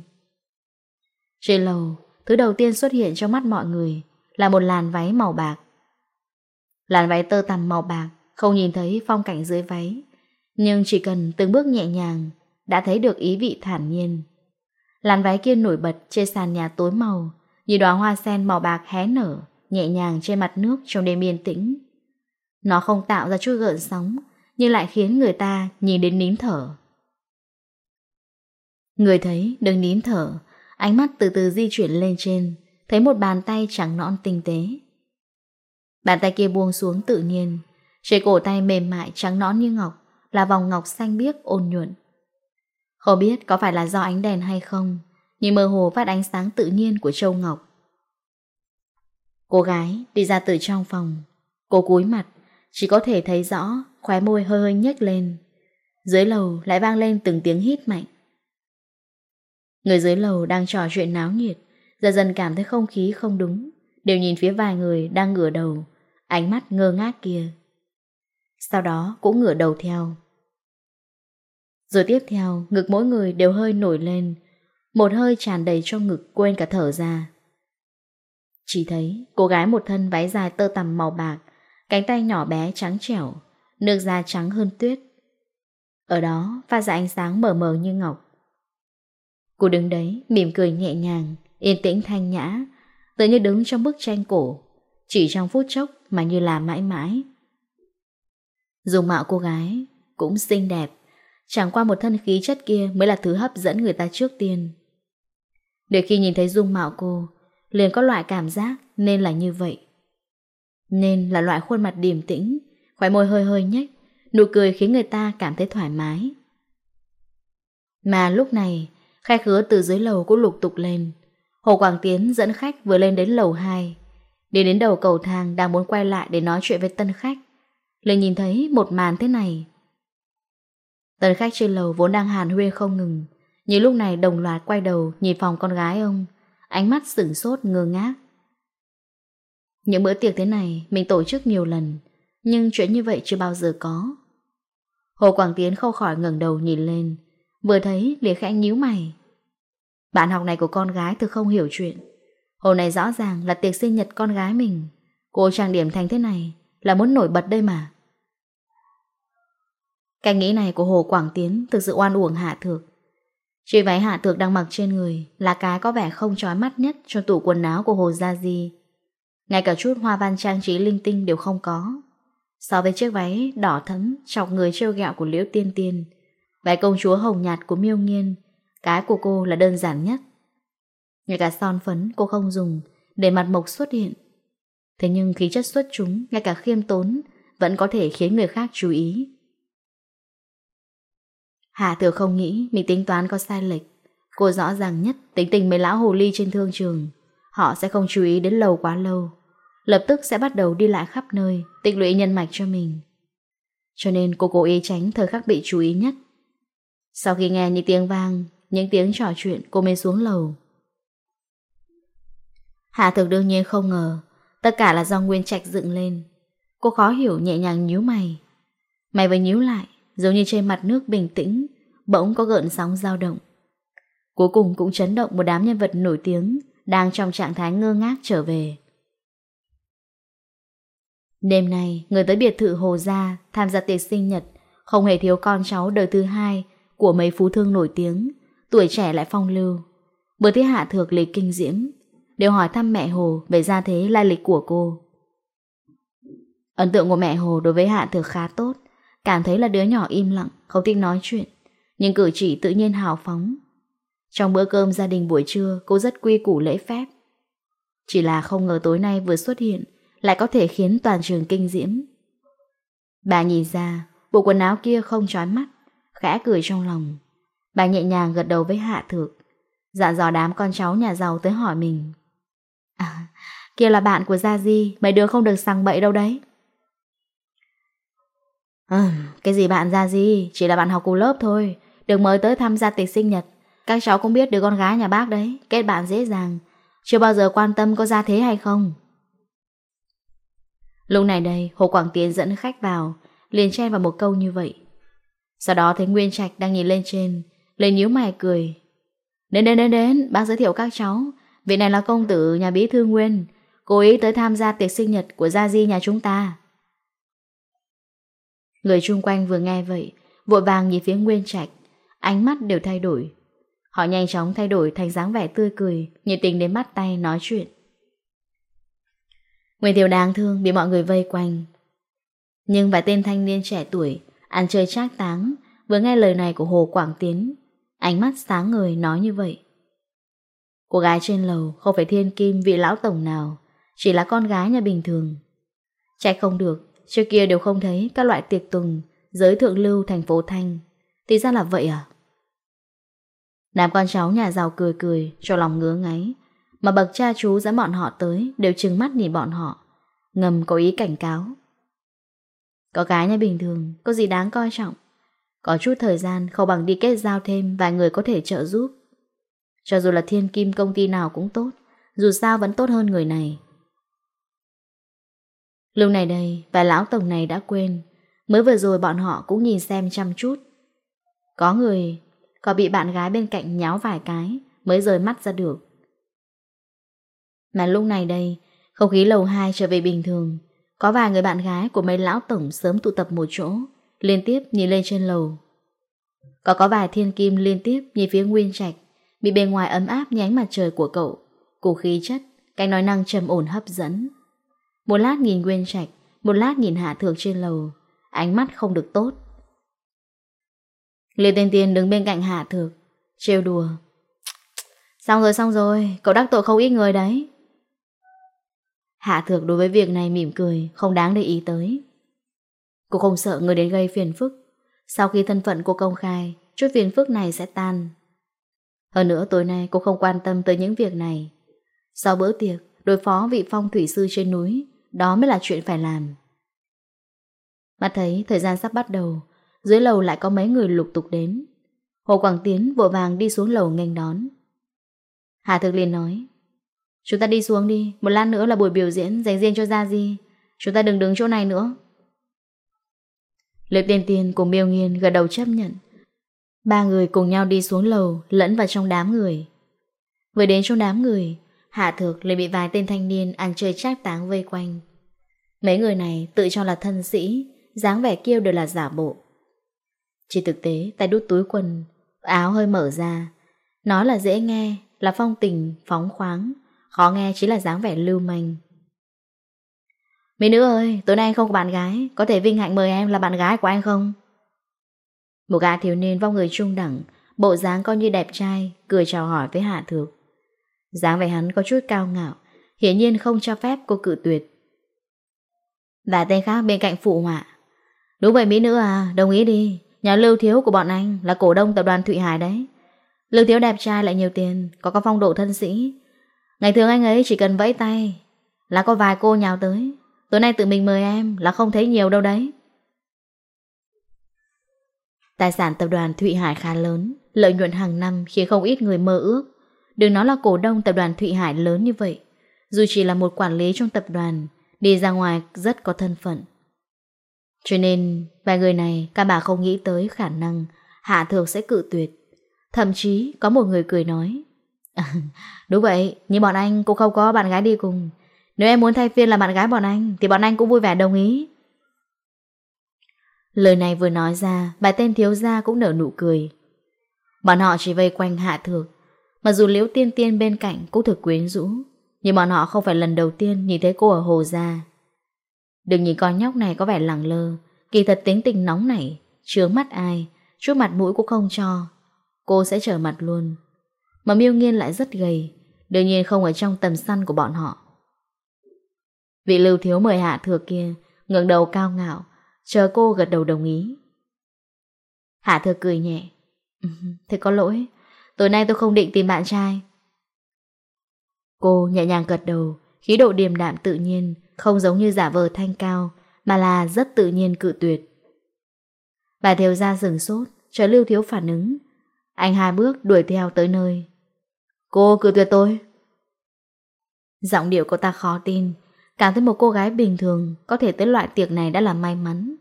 Trên lầu, Thứ đầu tiên xuất hiện trong mắt mọi người Là một làn váy màu bạc. Làn váy tơ tằm màu bạc, Không nhìn thấy phong cảnh dưới váy, Nhưng chỉ cần từng bước nhẹ nhàng đã thấy được ý vị thản nhiên. Làn váy kia nổi bật trên sàn nhà tối màu, như đóa hoa sen màu bạc hé nở, nhẹ nhàng trên mặt nước trong đêm yên tĩnh. Nó không tạo ra chút gợn sóng, nhưng lại khiến người ta nhìn đến nín thở. Người thấy đừng nín thở, ánh mắt từ từ di chuyển lên trên, thấy một bàn tay trắng nõn tinh tế. Bàn tay kia buông xuống tự nhiên, trên cổ tay mềm mại trắng nõn như ngọc là vòng ngọc xanh biếc ôn nhuận. Không biết có phải là do ánh đèn hay không, nhưng mơ hồ phát ánh sáng tự nhiên của Châu Ngọc. Cô gái đi ra từ trong phòng, cô cúi mặt, chỉ có thể thấy rõ khóe môi hơi hơi nhếch lên. Dưới lầu lại vang lên từng tiếng hít mạnh. Người dưới lầu đang trò chuyện náo nhiệt, dần dần cảm thấy không khí không đúng, đều nhìn phía vài người đang ngửa đầu, ánh mắt ngơ ngác kia. Sau đó cũng ngửa đầu theo. Rồi tiếp theo, ngực mỗi người đều hơi nổi lên, một hơi tràn đầy trong ngực quên cả thở ra. Chỉ thấy cô gái một thân váy dài tơ tằm màu bạc, cánh tay nhỏ bé trắng trẻo, nước da trắng hơn tuyết. Ở đó pha ra ánh sáng mờ mờ như ngọc. Cô đứng đấy, mỉm cười nhẹ nhàng, yên tĩnh thanh nhã, tự như đứng trong bức tranh cổ, chỉ trong phút chốc mà như là mãi mãi. Dùng mạo cô gái cũng xinh đẹp, Chẳng qua một thân khí chất kia mới là thứ hấp dẫn người ta trước tiên. Để khi nhìn thấy dung mạo cô, liền có loại cảm giác nên là như vậy. Nên là loại khuôn mặt điềm tĩnh, khóe môi hơi hơi nhếch, nụ cười khiến người ta cảm thấy thoải mái. Mà lúc này, khai khứa từ dưới lầu cũng lục tục lên. Hồ Quảng Tiến dẫn khách vừa lên đến lầu 2. Đi đến đầu cầu thang đang muốn quay lại để nói chuyện với tân khách. Lên nhìn thấy một màn thế này, Tân khách trên lầu vốn đang hàn huyên không ngừng. Nhưng lúc này đồng loạt quay đầu Nhìn phòng con gái ông. Ánh mắt sửng sốt, ngơ ngác. Những bữa tiệc thế này Mình tổ chức nhiều lần, Nhưng chuyện như vậy chưa bao giờ có. Hồ Quảng Tiến không khỏi ngẩng đầu nhìn lên, Vừa thấy liền khẽ nhíu mày. Bạn học này của con gái thực không hiểu chuyện. Hồ này rõ ràng là tiệc sinh nhật con gái mình. Cô trang điểm thành thế này Là muốn nổi bật đây mà cái nghĩ này của Hồ Quảng Tiến thực sự oan uổng Hạ Thược. Chiếc váy Hạ Thược đang mặc trên người là cái có vẻ không trói mắt nhất trong tủ quần áo của Hồ Gia Di. Ngay cả chút hoa văn trang trí linh tinh đều không có. So với chiếc váy đỏ thấm chọc người trêu gạo của Liễu Tiên Tiên, váy công chúa hồng nhạt của Miêu Nghiên, cái của cô là đơn giản nhất. Ngay cả son phấn cô không dùng để mặt mộc xuất hiện. Thế nhưng khí chất xuất chúng, ngay cả khiêm tốn, vẫn có thể khiến người khác chú ý. Hạ thừa không nghĩ mình tính toán có sai lệch. Cô rõ ràng nhất tính tình mấy lão hồ ly trên thương trường. Họ sẽ không chú ý đến lầu quá lâu. Lập tức sẽ bắt đầu đi lại khắp nơi, tích lũy nhân mạch cho mình. Cho nên cô cố ý tránh thời khắc bị chú ý nhất. Sau khi nghe những tiếng vang, những tiếng trò chuyện cô mới xuống lầu. Hạ thực đương nhiên không ngờ, tất cả là do Nguyên Trạch dựng lên. Cô khó hiểu nhẹ nhàng nhíu mày. Mày vừa nhíu lại, Giống như trên mặt nước bình tĩnh, Bỗng có gợn sóng dao động. Cuối cùng cũng chấn động một đám nhân vật nổi tiếng Đang trong trạng thái ngơ ngác trở về. Đêm nay, người tới biệt thự Hồ Gia Tham gia tiệc sinh nhật Không hề thiếu con cháu đời thứ hai Của mấy phú thương nổi tiếng, Tuổi trẻ lại phong lưu. Bữa thế hạ thược lịch kinh diễm, Đều hỏi thăm mẹ Hồ về gia thế lai lịch của cô. Ấn tượng của mẹ Hồ đối với Hạ Thược khá tốt. Cảm thấy là đứa nhỏ im lặng, Không thích nói chuyện. Nhưng cử chỉ tự nhiên hào phóng. Trong bữa cơm gia đình buổi trưa, Cô rất quy củ lễ phép. Chỉ là không ngờ tối nay vừa xuất hiện, Lại có thể khiến toàn trường kinh diễm. Bà nhìn ra, Bộ quần áo kia không trói mắt, Khẽ cười trong lòng. Bà nhẹ nhàng gật đầu với Hạ Thược. Dặn dò đám con cháu nhà giàu tới hỏi mình. À kia là bạn của Gia Di, Mấy đứa không được sằng bậy đâu đấy. À, cái gì bạn ra gì, chỉ là bạn học cùng lớp thôi, được mời tới tham gia tiệc sinh nhật. Các cháu cũng biết được con gái nhà bác đấy, kết bạn dễ dàng, chưa bao giờ quan tâm có ra thế hay không. Lúc này đây, Hồ Quảng Tiến dẫn khách vào, liền chen vào một câu như vậy. Sau đó thấy Nguyên Trạch đang nhìn lên trên, lên nhíu mày cười. Đến đến đến đến, bác giới thiệu các cháu, vị này là công tử nhà bí thư Nguyên, cố ý tới tham gia tiệc sinh nhật của Gia Di nhà chúng ta. Người chung quanh vừa nghe vậy, vội vàng nhìn phía Nguyên Trạch, ánh mắt đều thay đổi. Họ nhanh chóng thay đổi thành dáng vẻ tươi cười, nhiệt tình đến bắt tay nói chuyện. Nguyên Tiểu đáng thương bị mọi người vây quanh. Nhưng vài tên thanh niên trẻ tuổi, ăn chơi trác táng, vừa nghe lời này của Hồ Quảng Tiến, ánh mắt sáng người nói như vậy. Cô gái trên lầu không phải thiên kim vị lão tổng nào, chỉ là con gái nhà bình thường. Chạy không được, Trước kia đều không thấy các loại tiệc tùng Giới thượng lưu thành phố Thanh. Thì ra là vậy à? Nam con cháu nhà giàu cười cười, Cho lòng ngứa ngáy. Mà bậc cha chú dẫn bọn họ tới Đều chừng mắt nhìn bọn họ, Ngầm có ý cảnh cáo. Có cái nhà bình thường, Có gì đáng coi trọng? Có chút thời gian, không bằng đi kết giao thêm, Vài người có thể trợ giúp. Cho dù là thiên kim công ty nào cũng tốt, Dù sao vẫn tốt hơn người này. Lúc này đây, vài lão tổng này đã quên. Mới vừa rồi bọn họ cũng nhìn xem chăm chút. Có người, có bị bạn gái bên cạnh nháo vài cái, mới rời mắt ra được. Mà lúc này đây, không khí lầu 2 trở về bình thường. Có vài người bạn gái của mấy lão tổng sớm tụ tập một chỗ, liên tiếp nhìn lên trên lầu. Có có vài thiên kim liên tiếp nhìn phía nguyên trạch, bị bề ngoài ấm áp nhánh mặt trời của cậu, củ khí chất, cái nói năng trầm ổn hấp dẫn. Một lát nhìn Nguyên Trạch, một lát nhìn Hạ Thược trên lầu, ánh mắt không được tốt. Lê Tên Tiên đứng bên cạnh Hạ Thược, trêu đùa. Xong rồi xong rồi, cậu đắc tội không ít người đấy. Hạ Thược đối với việc này mỉm cười, không đáng để ý tới. Cô không sợ người đến gây phiền phức. Sau khi thân phận cô công khai, chút phiền phức này sẽ tan. Hơn nữa tối nay cô không quan tâm tới những việc này. Sau bữa tiệc, đối phó vị phong thủy sư trên núi đó mới là chuyện phải làm. Mà thấy thời gian sắp bắt đầu, Dưới lầu lại có mấy người lục tục đến. Hồ Quảng Tiến vội vàng đi xuống lầu nghênh đón. Hà Thực liền nói, Chúng ta đi xuống đi, Một lát nữa là buổi biểu diễn dành riêng cho Gia Di. Chúng ta đừng đứng chỗ này nữa. Lệp Tiền Tiền cùng Miêu Nghiên gật đầu chấp nhận. Ba người cùng nhau đi xuống lầu, Lẫn vào trong đám người. Vừa đến trong đám người Hạ Thược lại bị vài tên thanh niên ăn chơi trác táng vây quanh. Mấy người này tự cho là thân sĩ, dáng vẻ kêu đều là giả bộ. Chỉ thực tế, tay đút túi quần, áo hơi mở ra. Nó là dễ nghe, là phong tình, phóng khoáng, khó nghe chỉ là dáng vẻ lưu manh. Mỹ nữ ơi, tối nay anh không có bạn gái, có thể vinh hạnh mời em là bạn gái của anh không? Một gã thiếu niên vong người trung đẳng, bộ dáng coi như đẹp trai, cười chào hỏi với Hạ Thược dáng vẻ hắn có chút cao ngạo, hiển nhiên không cho phép cô cự tuyệt. Và tên khác bên cạnh phụ họa. Đúng vậy mỹ nữ à, đồng ý đi. Nhà Lưu Thiếu của bọn anh là cổ đông tập đoàn Thụy Hải đấy. Lưu Thiếu đẹp trai lại nhiều tiền, có có phong độ thân sĩ. Ngày thường anh ấy chỉ cần vẫy tay là có vài cô nhào tới. Tối nay tự mình mời em là không thấy nhiều đâu đấy. Tài sản tập đoàn Thụy Hải khá lớn, lợi nhuận hàng năm khiến không ít người mơ ước Đừng nói là cổ đông tập đoàn Thụy Hải lớn như vậy. Dù chỉ là một quản lý trong tập đoàn, đi ra ngoài rất có thân phận. Cho nên, vài người này các bà không nghĩ tới khả năng Hạ Thược sẽ cự tuyệt. Thậm chí có một người cười nói. Đúng vậy, nhưng bọn anh cũng không có bạn gái đi cùng. Nếu em muốn thay phiên là bạn gái bọn anh thì bọn anh cũng vui vẻ đồng ý. Lời này vừa nói ra, bà tên thiếu gia cũng nở nụ cười. Bọn họ chỉ vây quanh Hạ Thược, Mặc dù Liễu Tiên Tiên bên cạnh cũng thực quyến rũ, nhưng bọn họ không phải lần đầu tiên nhìn thấy cô ở Hồ ra. Đừng nhìn con nhóc này có vẻ lẳng lơ, kỳ thật tính tình nóng này, chướng mắt ai, chút mặt mũi cũng không cho. Cô sẽ trở mặt luôn. Mà miêu nghiên lại rất gầy, đương nhiên không ở trong tầm săn của bọn họ. Vị lưu thiếu mời hạ thừa kia, ngẩng đầu cao ngạo, chờ cô gật đầu đồng ý. Hạ thừa cười nhẹ. Thế có lỗi, Tối nay tôi không định tìm bạn trai. Cô nhẹ nhàng gật đầu, Khí độ điềm đạm tự nhiên, Không giống như giả vờ thanh cao, Mà là rất tự nhiên cự tuyệt. Bà thiếu ra sừng sốt cho lưu thiếu phản ứng. Anh hai bước đuổi theo tới nơi. Cô cự tuyệt tôi. Giọng điệu cô ta khó tin, Cảm thấy một cô gái bình thường Có thể tới loại tiệc này đã là may mắn.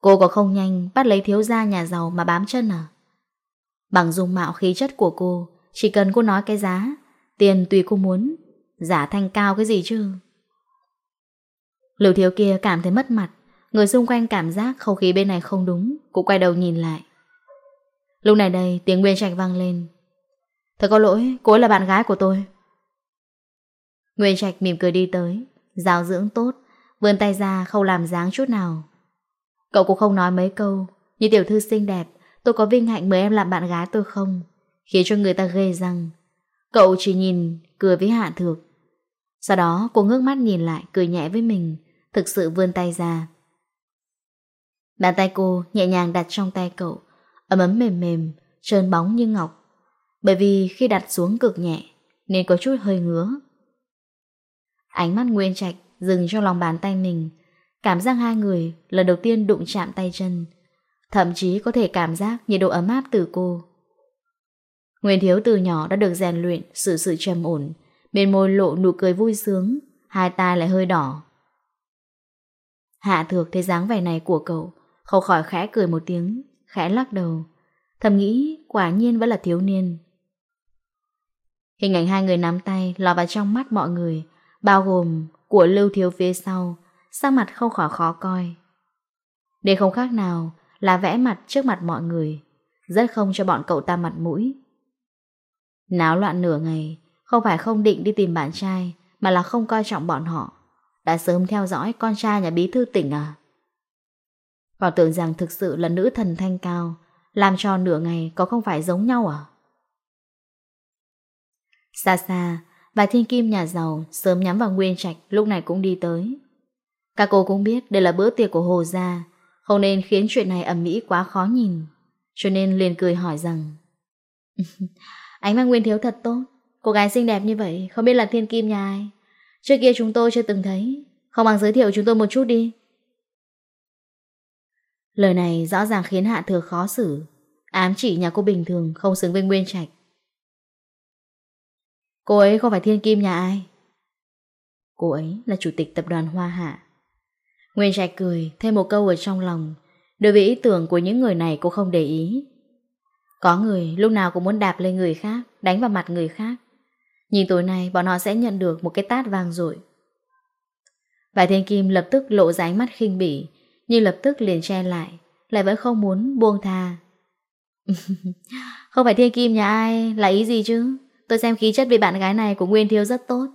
Cô có không nhanh bắt lấy thiếu gia nhà giàu mà bám chân à? Bằng dung mạo khí chất của cô, chỉ cần cô nói cái giá, tiền tùy cô muốn, giả thanh cao cái gì chứ. Lưu thiếu kia cảm thấy mất mặt, người xung quanh cảm giác không khí bên này không đúng, cũng quay đầu nhìn lại. Lúc này đây, tiếng Nguyên Trạch vang lên. Thật có lỗi, cô là bạn gái của tôi. Nguyên Trạch mỉm cười đi tới, giáo dưỡng tốt, vươn tay ra không làm dáng chút nào. Cậu cũng không nói mấy câu, như tiểu thư xinh đẹp, Tôi có vinh hạnh mời em làm bạn gái tôi không? Khiến cho người ta ghê răng. Cậu chỉ nhìn cười với Hạ Thược. Sau đó, cô ngước mắt nhìn lại, Cười nhẹ với mình, Thực sự vươn tay ra. Bàn tay cô nhẹ nhàng đặt trong tay cậu, Ấm ấm mềm mềm, Trơn bóng như ngọc. Bởi vì khi đặt xuống cực nhẹ, Nên có chút hơi ngứa. Ánh mắt Nguyên Trạch dừng trong lòng bàn tay mình. Cảm giác hai người lần đầu tiên đụng chạm tay chân. Thậm chí có thể cảm giác nhiệt độ ấm áp từ cô. Nguyên Thiếu từ nhỏ đã được rèn luyện Sự sự trầm ổn Bên môi lộ nụ cười vui sướng Hai tai lại hơi đỏ. Hạ thược thấy dáng vẻ này của cậu Không khỏi khẽ cười một tiếng Khẽ lắc đầu. Thầm nghĩ quả nhiên vẫn là thiếu niên. Hình ảnh hai người nắm tay lọt vào trong mắt mọi người, bao gồm của lưu thiếu phía sau, sắc mặt không khỏi khó coi. để không khác nào là vẽ mặt trước mặt mọi người, rất không cho bọn cậu ta mặt mũi. Náo loạn nửa ngày, không phải không định đi tìm bạn trai, mà là không coi trọng bọn họ. Đã sớm theo dõi con trai nhà bí thư tỉnh à? Bảo tưởng rằng thực sự là nữ thần thanh cao, làm cho nửa ngày có không phải giống nhau à? Xa xa, vài thiên kim nhà giàu sớm nhắm vào nguyên trạch lúc này cũng đi tới. Các cô cũng biết đây là bữa tiệc của Hồ Gia, không nên khiến chuyện này ẩm mỹ quá khó nhìn. Cho nên liền cười hỏi rằng, Ánh mắt Nguyên Thiếu thật tốt. Cô gái xinh đẹp như vậy, Không biết là thiên kim nhà ai? Trước kia chúng tôi chưa từng thấy. Không bằng giới thiệu chúng tôi một chút đi. Lời này rõ ràng khiến Hạ Thừa khó xử. Ám chỉ nhà cô bình thường, Không xứng với Nguyên Trạch. Cô ấy không phải thiên kim nhà ai? Cô ấy là chủ tịch tập đoàn Hoa Hạ. Nguyên Trạch cười, thêm một câu ở trong lòng. Đối với ý tưởng của những người này, cô không để ý. Có người lúc nào cũng muốn đạp lên người khác, Đánh vào mặt người khác. Nhìn tối nay, bọn họ sẽ nhận được một cái tát vang rồi Vài thiên kim lập tức lộ ra ánh mắt khinh bỉ, Nhưng lập tức liền che lại Lại vẫn không muốn buông tha. Không phải thiên kim nhà ai, Là ý gì chứ? Tôi xem khí chất vị bạn gái này của Nguyên Thiếu rất tốt.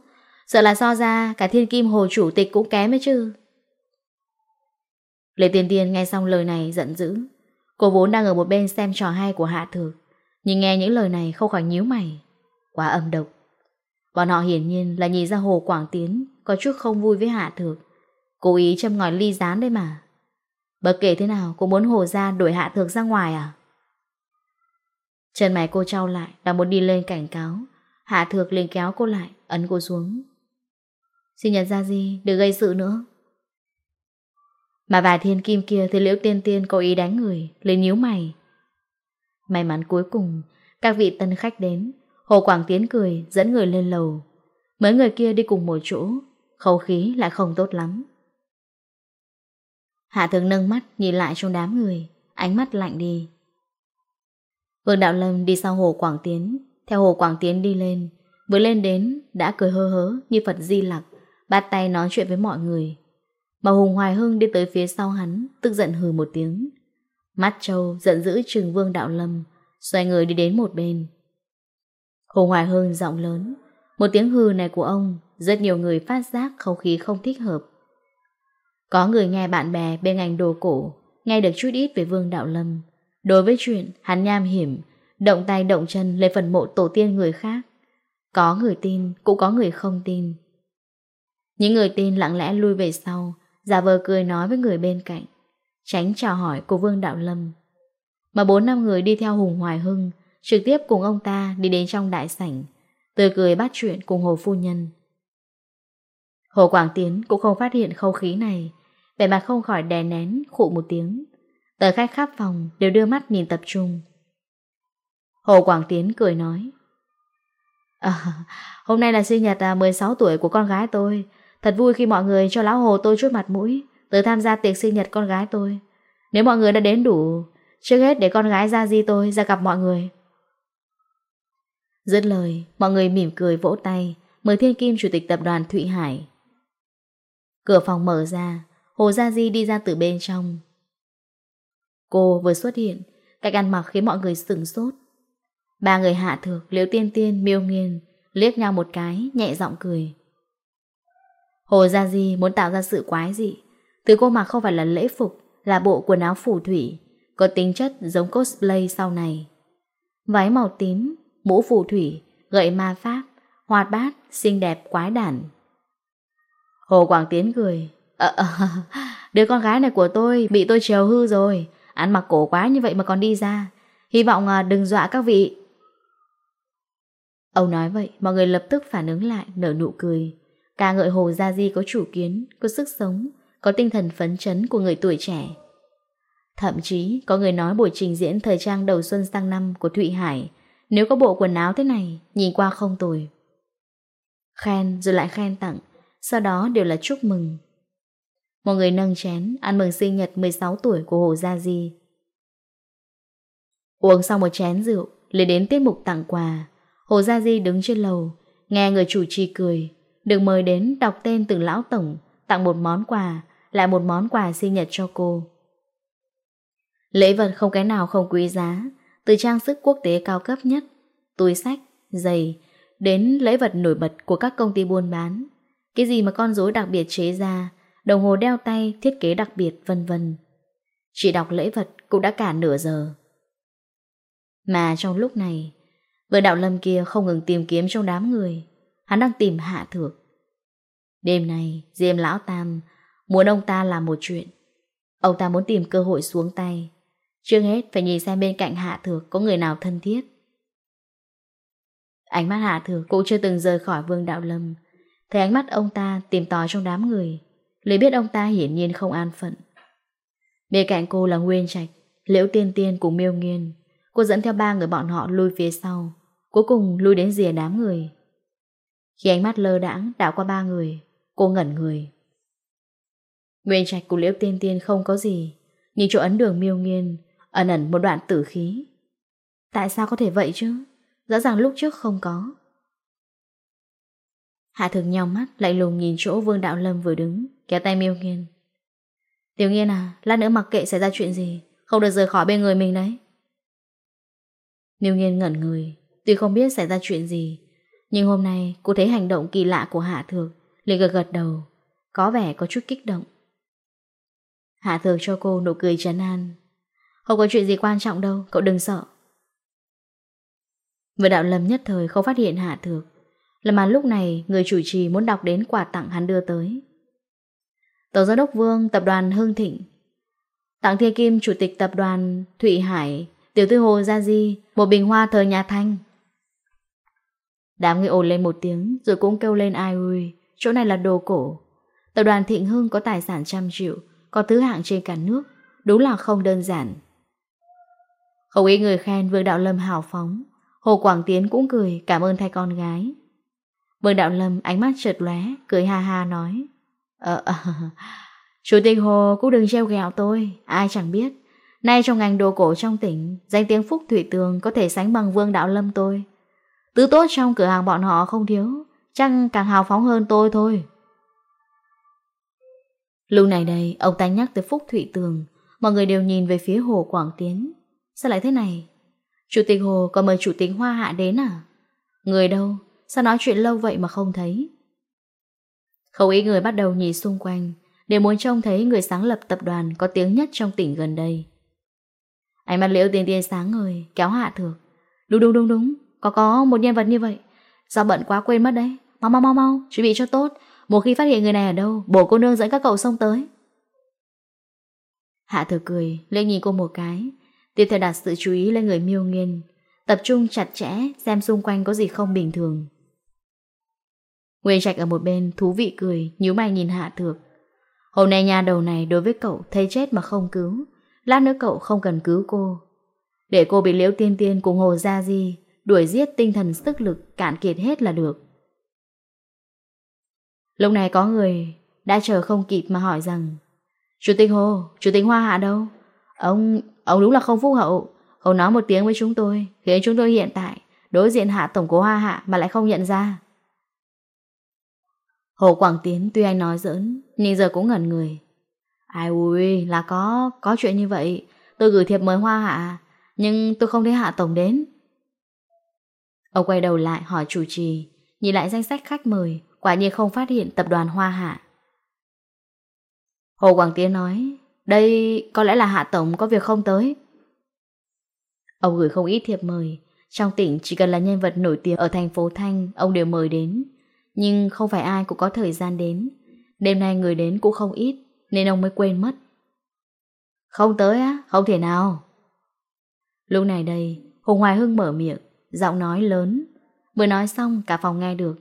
Sợ là so ra, cả thiên kim hồ chủ tịch cũng kém ấy chứ. Lê Tiên Tiên nghe xong lời này giận dữ. Cô vốn đang ở một bên xem trò hay của Hạ Thược, Nhưng nghe những lời này không khỏi nhíu mày. Quá âm độc. Bọn họ hiển nhiên là nhìn ra Hồ Quảng Tiến Có chút không vui với Hạ Thược. Cố ý châm ngòi ly gián đây mà. Bất kể thế nào, cô muốn Hồ ra đuổi Hạ Thược ra ngoài à? Chân mày cô trao lại đã muốn đi lên cảnh cáo. Hạ Thược liền kéo cô lại, Ấn cô xuống. Xin nhận ra gì, Đừng gây sự nữa. Mà vài thiên kim kia thì liễu tiên tiên cố ý đánh người, lên nhíu mày. May mắn cuối cùng, các vị tân khách đến, Hồ Quảng Tiến cười dẫn người lên lầu. Mấy người kia đi cùng một chỗ, khẩu khí lại không tốt lắm. Hạ thường nâng mắt nhìn lại trong đám người, ánh mắt lạnh đi. Vương Đạo Lâm đi sau Hồ Quảng Tiến, theo Hồ Quảng Tiến đi lên, vừa lên đến đã cười hơ hớ như Phật Di Lặc, bắt tay nói chuyện với mọi người. Mà Hùng Hoài Hưng đi tới phía sau hắn, Tức giận hừ một tiếng. Mắt châu giận dữ trừng vương đạo lâm, Xoay người đi đến một bên. Hùng Hoài Hưng giọng lớn. Một tiếng hừ này của ông, Rất nhiều người phát giác không khí không thích hợp. Có người nghe bạn bè bên ngành đồ cổ, Nghe được chút ít về vương đạo lâm. Đối với chuyện hắn nham hiểm, Động tay động chân lên phần mộ tổ tiên người khác. Có người tin Cũng có người không tin. Những người tin lặng lẽ lui về sau Giả vờ cười nói với người bên cạnh Tránh chào hỏi của Vương Đạo Lâm. Mà bốn năm người đi theo Hùng Hoài Hưng Trực tiếp cùng ông ta đi đến trong đại sảnh Tươi cười bắt chuyện cùng Hồ Phu Nhân. Hồ Quảng Tiến cũng không phát hiện khâu khí này Về mặt không khỏi đè nén khụ một tiếng. Tờ khách khắp phòng đều đưa mắt nhìn tập trung. Hồ Quảng Tiến cười nói à, Hôm nay là sinh nhật à, 16 tuổi của con gái tôi Thật vui khi mọi người cho lão hồ tôi chút mặt mũi Tới tham gia tiệc sinh nhật con gái tôi. Nếu mọi người đã đến đủ Trước hết để con gái ra di tôi ra gặp mọi người. Dứt lời Mọi người mỉm cười vỗ tay Mời Thiên Kim Chủ tịch Tập đoàn Thụy Hải. Cửa phòng mở ra Hồ Gia Di đi ra từ bên trong. Cô vừa xuất hiện Cách ăn mặc khiến mọi người sửng sốt. Ba người hạ thược Liễu Tiên Tiên, Miêu Nghiên Liếc nhau một cái, nhẹ giọng cười. Hồ Gia Di muốn tạo ra sự quái dị. Thứ cô mặc không phải là lễ phục, là bộ quần áo phù thủy, có tính chất giống cosplay sau này. Váy màu tím, mũ phù thủy, gậy ma pháp, hoạt bát, xinh đẹp quái đản. Hồ Quảng Tiến cười. À, à, đứa con gái này của tôi bị tôi trèo hư rồi. Ăn mặc cổ quá như vậy mà còn đi ra. Hy vọng à, đừng dọa các vị. Ông nói vậy, mọi người lập tức phản ứng lại, nở nụ cười. Ca ngợi Hồ Gia Di có chủ kiến, có sức sống, có tinh thần phấn chấn của người tuổi trẻ. Thậm chí có người nói buổi trình diễn thời trang đầu xuân sang năm của Thụy Hải nếu có bộ quần áo thế này nhìn qua không tồi. Khen rồi lại khen tặng, sau đó đều là chúc mừng. Một người nâng chén ăn mừng sinh nhật 16 tuổi của Hồ Gia Di. Uống xong một chén rượu, lấy đến tiết mục tặng quà. Hồ Gia Di đứng trên lầu, nghe người chủ trì cười, được mời đến đọc tên từng lão tổng Tặng một món quà Lại một món quà sinh nhật cho cô. Lễ vật không cái nào không quý giá Từ trang sức quốc tế cao cấp nhất Túi sách, giày Đến lễ vật nổi bật của các công ty buôn bán. Cái gì mà con rối đặc biệt chế ra Đồng hồ đeo tay, thiết kế đặc biệt vân vân. Chỉ đọc lễ vật cũng đã cả nửa giờ. Mà trong lúc này Vừa đạo lâm kia không ngừng tìm kiếm trong đám người hắn đang tìm hạ thược. Đêm nay Diêm Lão Tam muốn ông ta làm một chuyện. Ông ta muốn tìm cơ hội xuống tay. Trước hết phải nhìn xem bên cạnh Hạ Thược có người nào thân thiết. Ánh mắt Hạ Thược cũng chưa từng rời khỏi Vương Đạo Lâm. Thấy ánh mắt ông ta tìm tòi trong đám người. Lấy biết ông ta hiển nhiên không an phận. Bên cạnh cô là Nguyên Trạch, Liễu Tiên Tiên cùng Miêu Nghiên. Cô dẫn theo ba người bọn họ lui phía sau. Cuối cùng lui đến rìa đám người. Khi ánh mắt lơ đãng đảo qua ba người, cô ngẩn người. Nguyên trạch của liễu tiên tiên không có gì, nhìn chỗ ấn đường miêu nghiên, ẩn ẩn một đoạn tử khí. Tại sao có thể vậy chứ? Rõ ràng lúc trước không có. Hạ thường nhau mắt lại lùng nhìn chỗ Vương Đạo Lâm vừa đứng, kéo tay miêu nghiên. Tiểu nghiên à, lát nữa mặc kệ xảy ra chuyện gì, không được rời khỏi bên người mình đấy. Miêu nghiên ngẩn người, tuy không biết xảy ra chuyện gì, nhưng hôm nay, cô thấy hành động kỳ lạ của Hạ Thược. Liền gật gật đầu. Có vẻ có chút kích động. Hạ Thược cho cô nụ cười trấn an. Không có chuyện gì quan trọng đâu, Cậu đừng sợ. Vừa đạo lầm nhất thời không phát hiện Hạ Thược. Là mà lúc này, người chủ trì muốn đọc đến quà tặng hắn đưa tới. Tổng giám đốc Vương, tập đoàn Hương Thịnh. Tặng Thiên Kim chủ tịch tập đoàn Thụy Hải, Tiểu tư hồ Gia Di, Một bình hoa thờ nhà Thanh. Đám người ồn lên một tiếng Rồi cũng kêu lên ai ui Chỗ này là đồ cổ. Tập đoàn Thịnh Hưng có tài sản trăm triệu Có thứ hạng trên cả nước Đúng là không đơn giản. Không ít người khen Vương Đạo Lâm hào phóng Hồ Quảng Tiến cũng cười cảm ơn thay con gái. Vương Đạo Lâm ánh mắt chợt lóe Cười ha ha nói Ờ à, Chủ tịch Hồ cũng đừng treo gẹo tôi Ai chẳng biết. Nay trong ngành đồ cổ trong tỉnh Danh tiếng Phúc Thủy Tường có thể sánh bằng Vương Đạo Lâm tôi. Thứ tốt trong cửa hàng bọn họ không thiếu, Chắc càng hào phóng hơn tôi thôi. Lúc này đây, Ông ta nhắc tới Phúc Thụy Tường, Mọi người đều nhìn về phía Hồ Quảng Tiến. Sao lại thế này? Chủ tịch Hồ còn mời Chủ tịch Hoa Hạ đến à? Người đâu? Sao nói chuyện lâu vậy mà không thấy? Không ý người bắt đầu nhìn xung quanh, đều muốn trông thấy người sáng lập tập đoàn Có tiếng nhất trong tỉnh gần đây. Ánh mắt liễu tiên tiên sáng người Kéo hạ thược. Đúng đúng đúng đúng. Có có, một nhân vật như vậy. Sao bận quá quên mất đấy. Mau mau mau mau, chuẩn bị cho tốt. Một khi phát hiện người này ở đâu, Bổ cô nương dẫn các cậu xông tới. Hạ thừa cười, Lên nhìn cô một cái. Tiếp theo đặt sự chú ý lên người miêu nghiên. Tập trung chặt chẽ, Xem xung quanh có gì không bình thường. Nguyên Trạch ở một bên, Thú vị cười, nhíu mày nhìn Hạ thừa. Hôm nay nha đầu này đối với cậu Thấy chết mà không cứu. Lát nữa cậu không cần cứu cô. Để cô bị liễu tiên tiên cùng hồ ra gì đuổi giết tinh thần sức lực cạn kiệt hết là được. Lúc này có người đã chờ không kịp mà hỏi rằng Chủ tịch Hồ, Chủ tịch Hoa Hạ đâu? Ông, ông đúng là không phúc hậu. Ông nói một tiếng với chúng tôi, khiến chúng tôi hiện tại đối diện hạ tổng của Hoa Hạ mà lại không nhận ra. Hồ Quảng Tiến tuy anh nói giỡn, nhưng giờ cũng ngẩn người. Ai ui, là có, có chuyện như vậy. Tôi gửi thiệp mời Hoa Hạ, nhưng tôi không thấy Hạ Tổng đến. Ông quay đầu lại hỏi chủ trì, nhìn lại danh sách khách mời, quả nhiên không phát hiện tập đoàn Hoa Hạ. Hồ Quảng Tiến nói, đây có lẽ là Hạ Tổng có việc không tới. Ông gửi không ít thiệp mời, trong tỉnh chỉ cần là nhân vật nổi tiếng ở thành phố Thanh, ông đều mời đến. Nhưng không phải ai cũng có thời gian đến. Đêm nay người đến cũng không ít, nên ông mới quên mất. Không tới á, không thể nào. Lúc này đây, Hùng Hoài Hưng mở miệng, Giọng nói lớn. Vừa nói xong, cả phòng nghe được.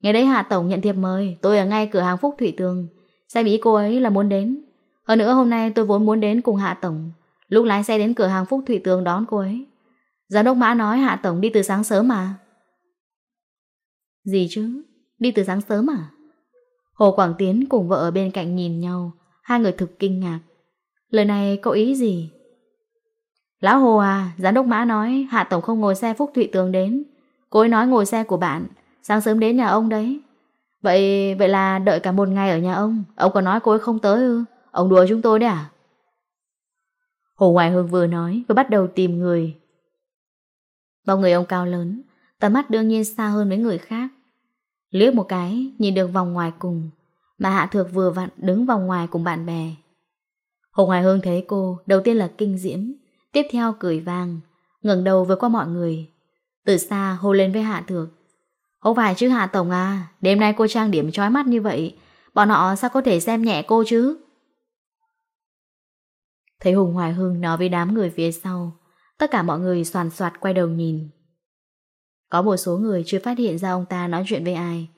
Ngày đấy Hạ Tổng nhận thiệp mời, Tôi ở ngay cửa hàng Phúc Thủy Tường. Xem ý cô ấy là muốn đến. Hơn nữa hôm nay tôi vốn muốn đến cùng Hạ Tổng. Lúc lái xe đến cửa hàng Phúc Thủy Tường đón cô ấy. Giám đốc Mã nói Hạ Tổng đi từ sáng sớm mà. Gì chứ? Đi từ sáng sớm à? Hồ Quảng Tiến cùng vợ ở bên cạnh nhìn nhau. Hai người thực kinh ngạc. Lời này có ý gì? Lão Hồ à, giám đốc mã nói Hạ Tổng không ngồi xe Phúc Thụy Tường đến. Cô ấy nói ngồi xe của bạn, sáng sớm đến nhà ông đấy. Vậy vậy là đợi cả một ngày ở nhà ông, ông còn nói cô ấy không tới ư? Ông đùa chúng tôi đấy à? Hồ Hoài Hương vừa nói vừa bắt đầu tìm người. Bao người ông cao lớn, tầm mắt đương nhiên xa hơn với người khác. Liếc một cái, nhìn được vòng ngoài cùng, mà Hạ Thược vừa vặn đứng vòng ngoài cùng bạn bè. Hồ Hoài Hương thấy cô, đầu tiên là kinh diễm, Tiếp theo cười vang, ngẩng đầu với qua mọi người. Từ xa hô lên với Hạ Thược. Không phải chứ Hạ Tổng à Đêm nay cô trang điểm trói mắt như vậy, Bọn họ sao có thể xem nhẹ cô chứ? Thấy Hùng Hoài Hưng nói với đám người phía sau, Tất cả mọi người soàn soạt quay đầu nhìn. Có một số người chưa phát hiện ra ông ta nói chuyện với ai.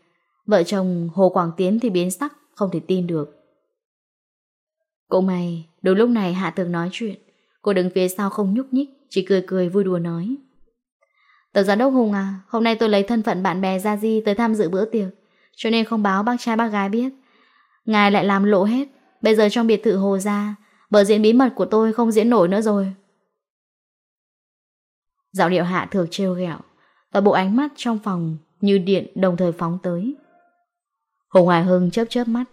Vợ chồng Hồ Quảng Tiến thì biến sắc, Không thể tin được. Cũng may, Đúng lúc này Hạ Thược nói chuyện. Cô đứng phía sau không nhúc nhích, Chỉ cười cười vui đùa nói. Tổng giám đốc Hùng à Hôm nay tôi lấy thân phận bạn bè Gia Di tới tham dự bữa tiệc, Cho nên không báo bác trai bác gái biết. Ngài lại làm lộ hết. Bây giờ trong biệt thự Hồ Gia, bờ diễn bí mật của tôi không diễn nổi nữa rồi. Giọng điệu hạ thường trêu ghẹo, Toàn bộ ánh mắt trong phòng Như điện đồng thời phóng tới. Hùng Hoài Hưng chớp chớp mắt.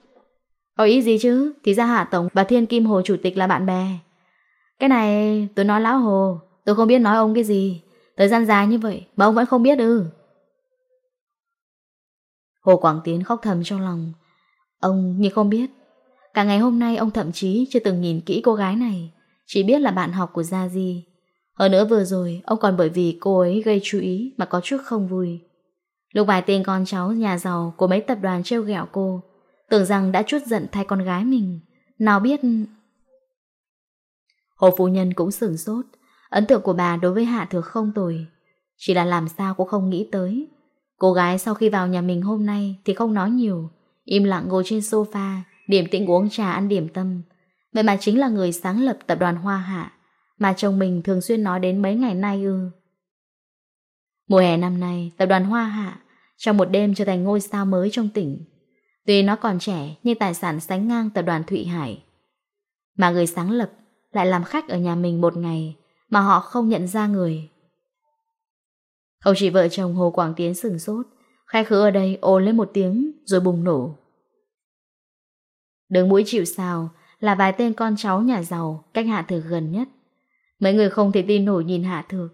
Có ý gì chứ? Thì ra Hạ Tổng và Thiên Kim Hồ Chủ tịch là bạn bè. Cái này tôi nói lão hồ, Tôi không biết nói ông cái gì. Thời gian dài như vậy mà ông vẫn không biết ư. Hồ Quảng Tiến khóc thầm trong lòng. Ông như không biết, Cả ngày hôm nay ông thậm chí chưa từng nhìn kỹ cô gái này. Chỉ biết là bạn học của Gia Di. Hơn nữa vừa rồi, Ông còn bởi vì cô ấy gây chú ý Mà có chút không vui. Lúc vài tên con cháu nhà giàu Của mấy tập đoàn trêu ghẹo cô, Tưởng rằng đã chút giận thay con gái mình. Nào biết Hồ phu nhân cũng sửng sốt, ấn tượng của bà đối với Hạ Thược không tồi. Chỉ là làm sao cũng không nghĩ tới. Cô gái sau khi vào nhà mình hôm nay thì không nói nhiều, im lặng ngồi trên sofa, điểm tĩnh uống trà ăn điểm tâm. Vậy mà chính là người sáng lập tập đoàn Hoa Hạ, mà chồng mình thường xuyên nói đến mấy ngày nay ư. Mùa hè năm nay, tập đoàn Hoa Hạ trong một đêm trở thành ngôi sao mới trong tỉnh. Tuy nó còn trẻ nhưng tài sản sánh ngang tập đoàn Thụy Hải. Mà người sáng lập lại làm khách ở nhà mình một ngày mà họ không nhận ra người. Không chỉ vợ chồng Hồ Quảng Tiến sừng sốt, khai khứ ở đây ô lên một tiếng rồi bùng nổ. Đứng mũi chịu sao là vài tên con cháu nhà giàu cách Hạ Thược gần nhất. Mấy người không thể tin nổi nhìn Hạ Thược.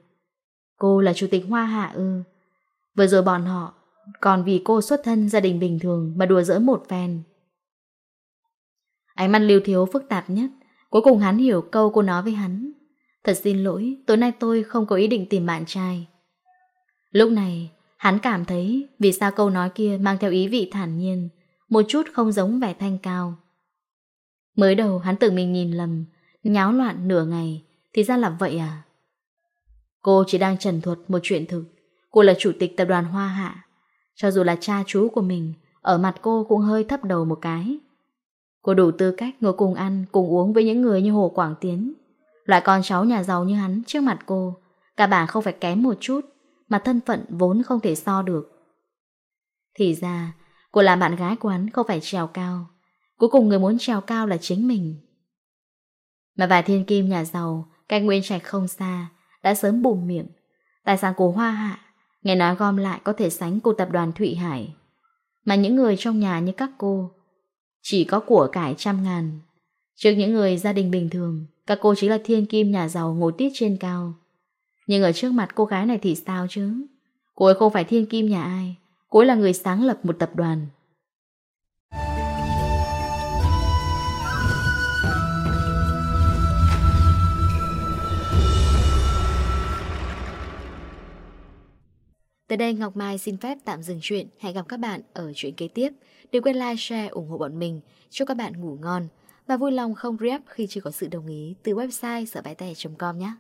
Cô là chủ tịch Hoa Hạ ư. Vừa rồi bọn họ còn vì cô xuất thân gia đình bình thường mà đùa giỡn một phen. Ánh mắt lưu thiếu phức tạp nhất Cuối cùng hắn hiểu câu cô nói với hắn. Thật xin lỗi, tối nay tôi không có ý định tìm bạn trai. Lúc này, hắn cảm thấy vì sao câu nói kia mang theo ý vị thản nhiên, một chút không giống vẻ thanh cao. Mới đầu hắn tự mình nhìn lầm, nháo loạn nửa ngày, thì ra là vậy à? Cô chỉ đang trần thuật một chuyện thực, cô là chủ tịch tập đoàn Hoa Hạ. Cho dù là cha chú của mình, ở mặt cô cũng hơi thấp đầu một cái. Cô đủ tư cách ngồi cùng ăn, cùng uống với những người như Hồ Quảng Tiến. Loại con cháu nhà giàu như hắn trước mặt cô, cả bản không phải kém một chút, mà thân phận vốn không thể so được. Thì ra, cô là bạn gái của hắn không phải trèo cao. Cuối cùng người muốn trèo cao là chính mình. Mà vài thiên kim nhà giàu, cách nguyên trạch không xa, đã sớm bùm miệng. Tài sản của Hoa Hạ, nghe nói gom lại có thể sánh cô tập đoàn Thụy Hải. Mà những người trong nhà như các cô chỉ có của cải trăm ngàn. Trước những người gia đình bình thường, các cô chính là thiên kim nhà giàu ngồi tít trên cao. Nhưng ở trước mặt cô gái này thì sao chứ? Cô ấy không phải thiên kim nhà ai, cô ấy là người sáng lập một tập đoàn. Tới đây Ngọc Mai xin phép tạm dừng chuyện. Hẹn gặp các bạn ở chuyện kế tiếp. Đừng quên like, share, ủng hộ bọn mình. Chúc các bạn ngủ ngon và vui lòng không rep khi chưa có sự đồng ý từ website sởbaitè.com nhé.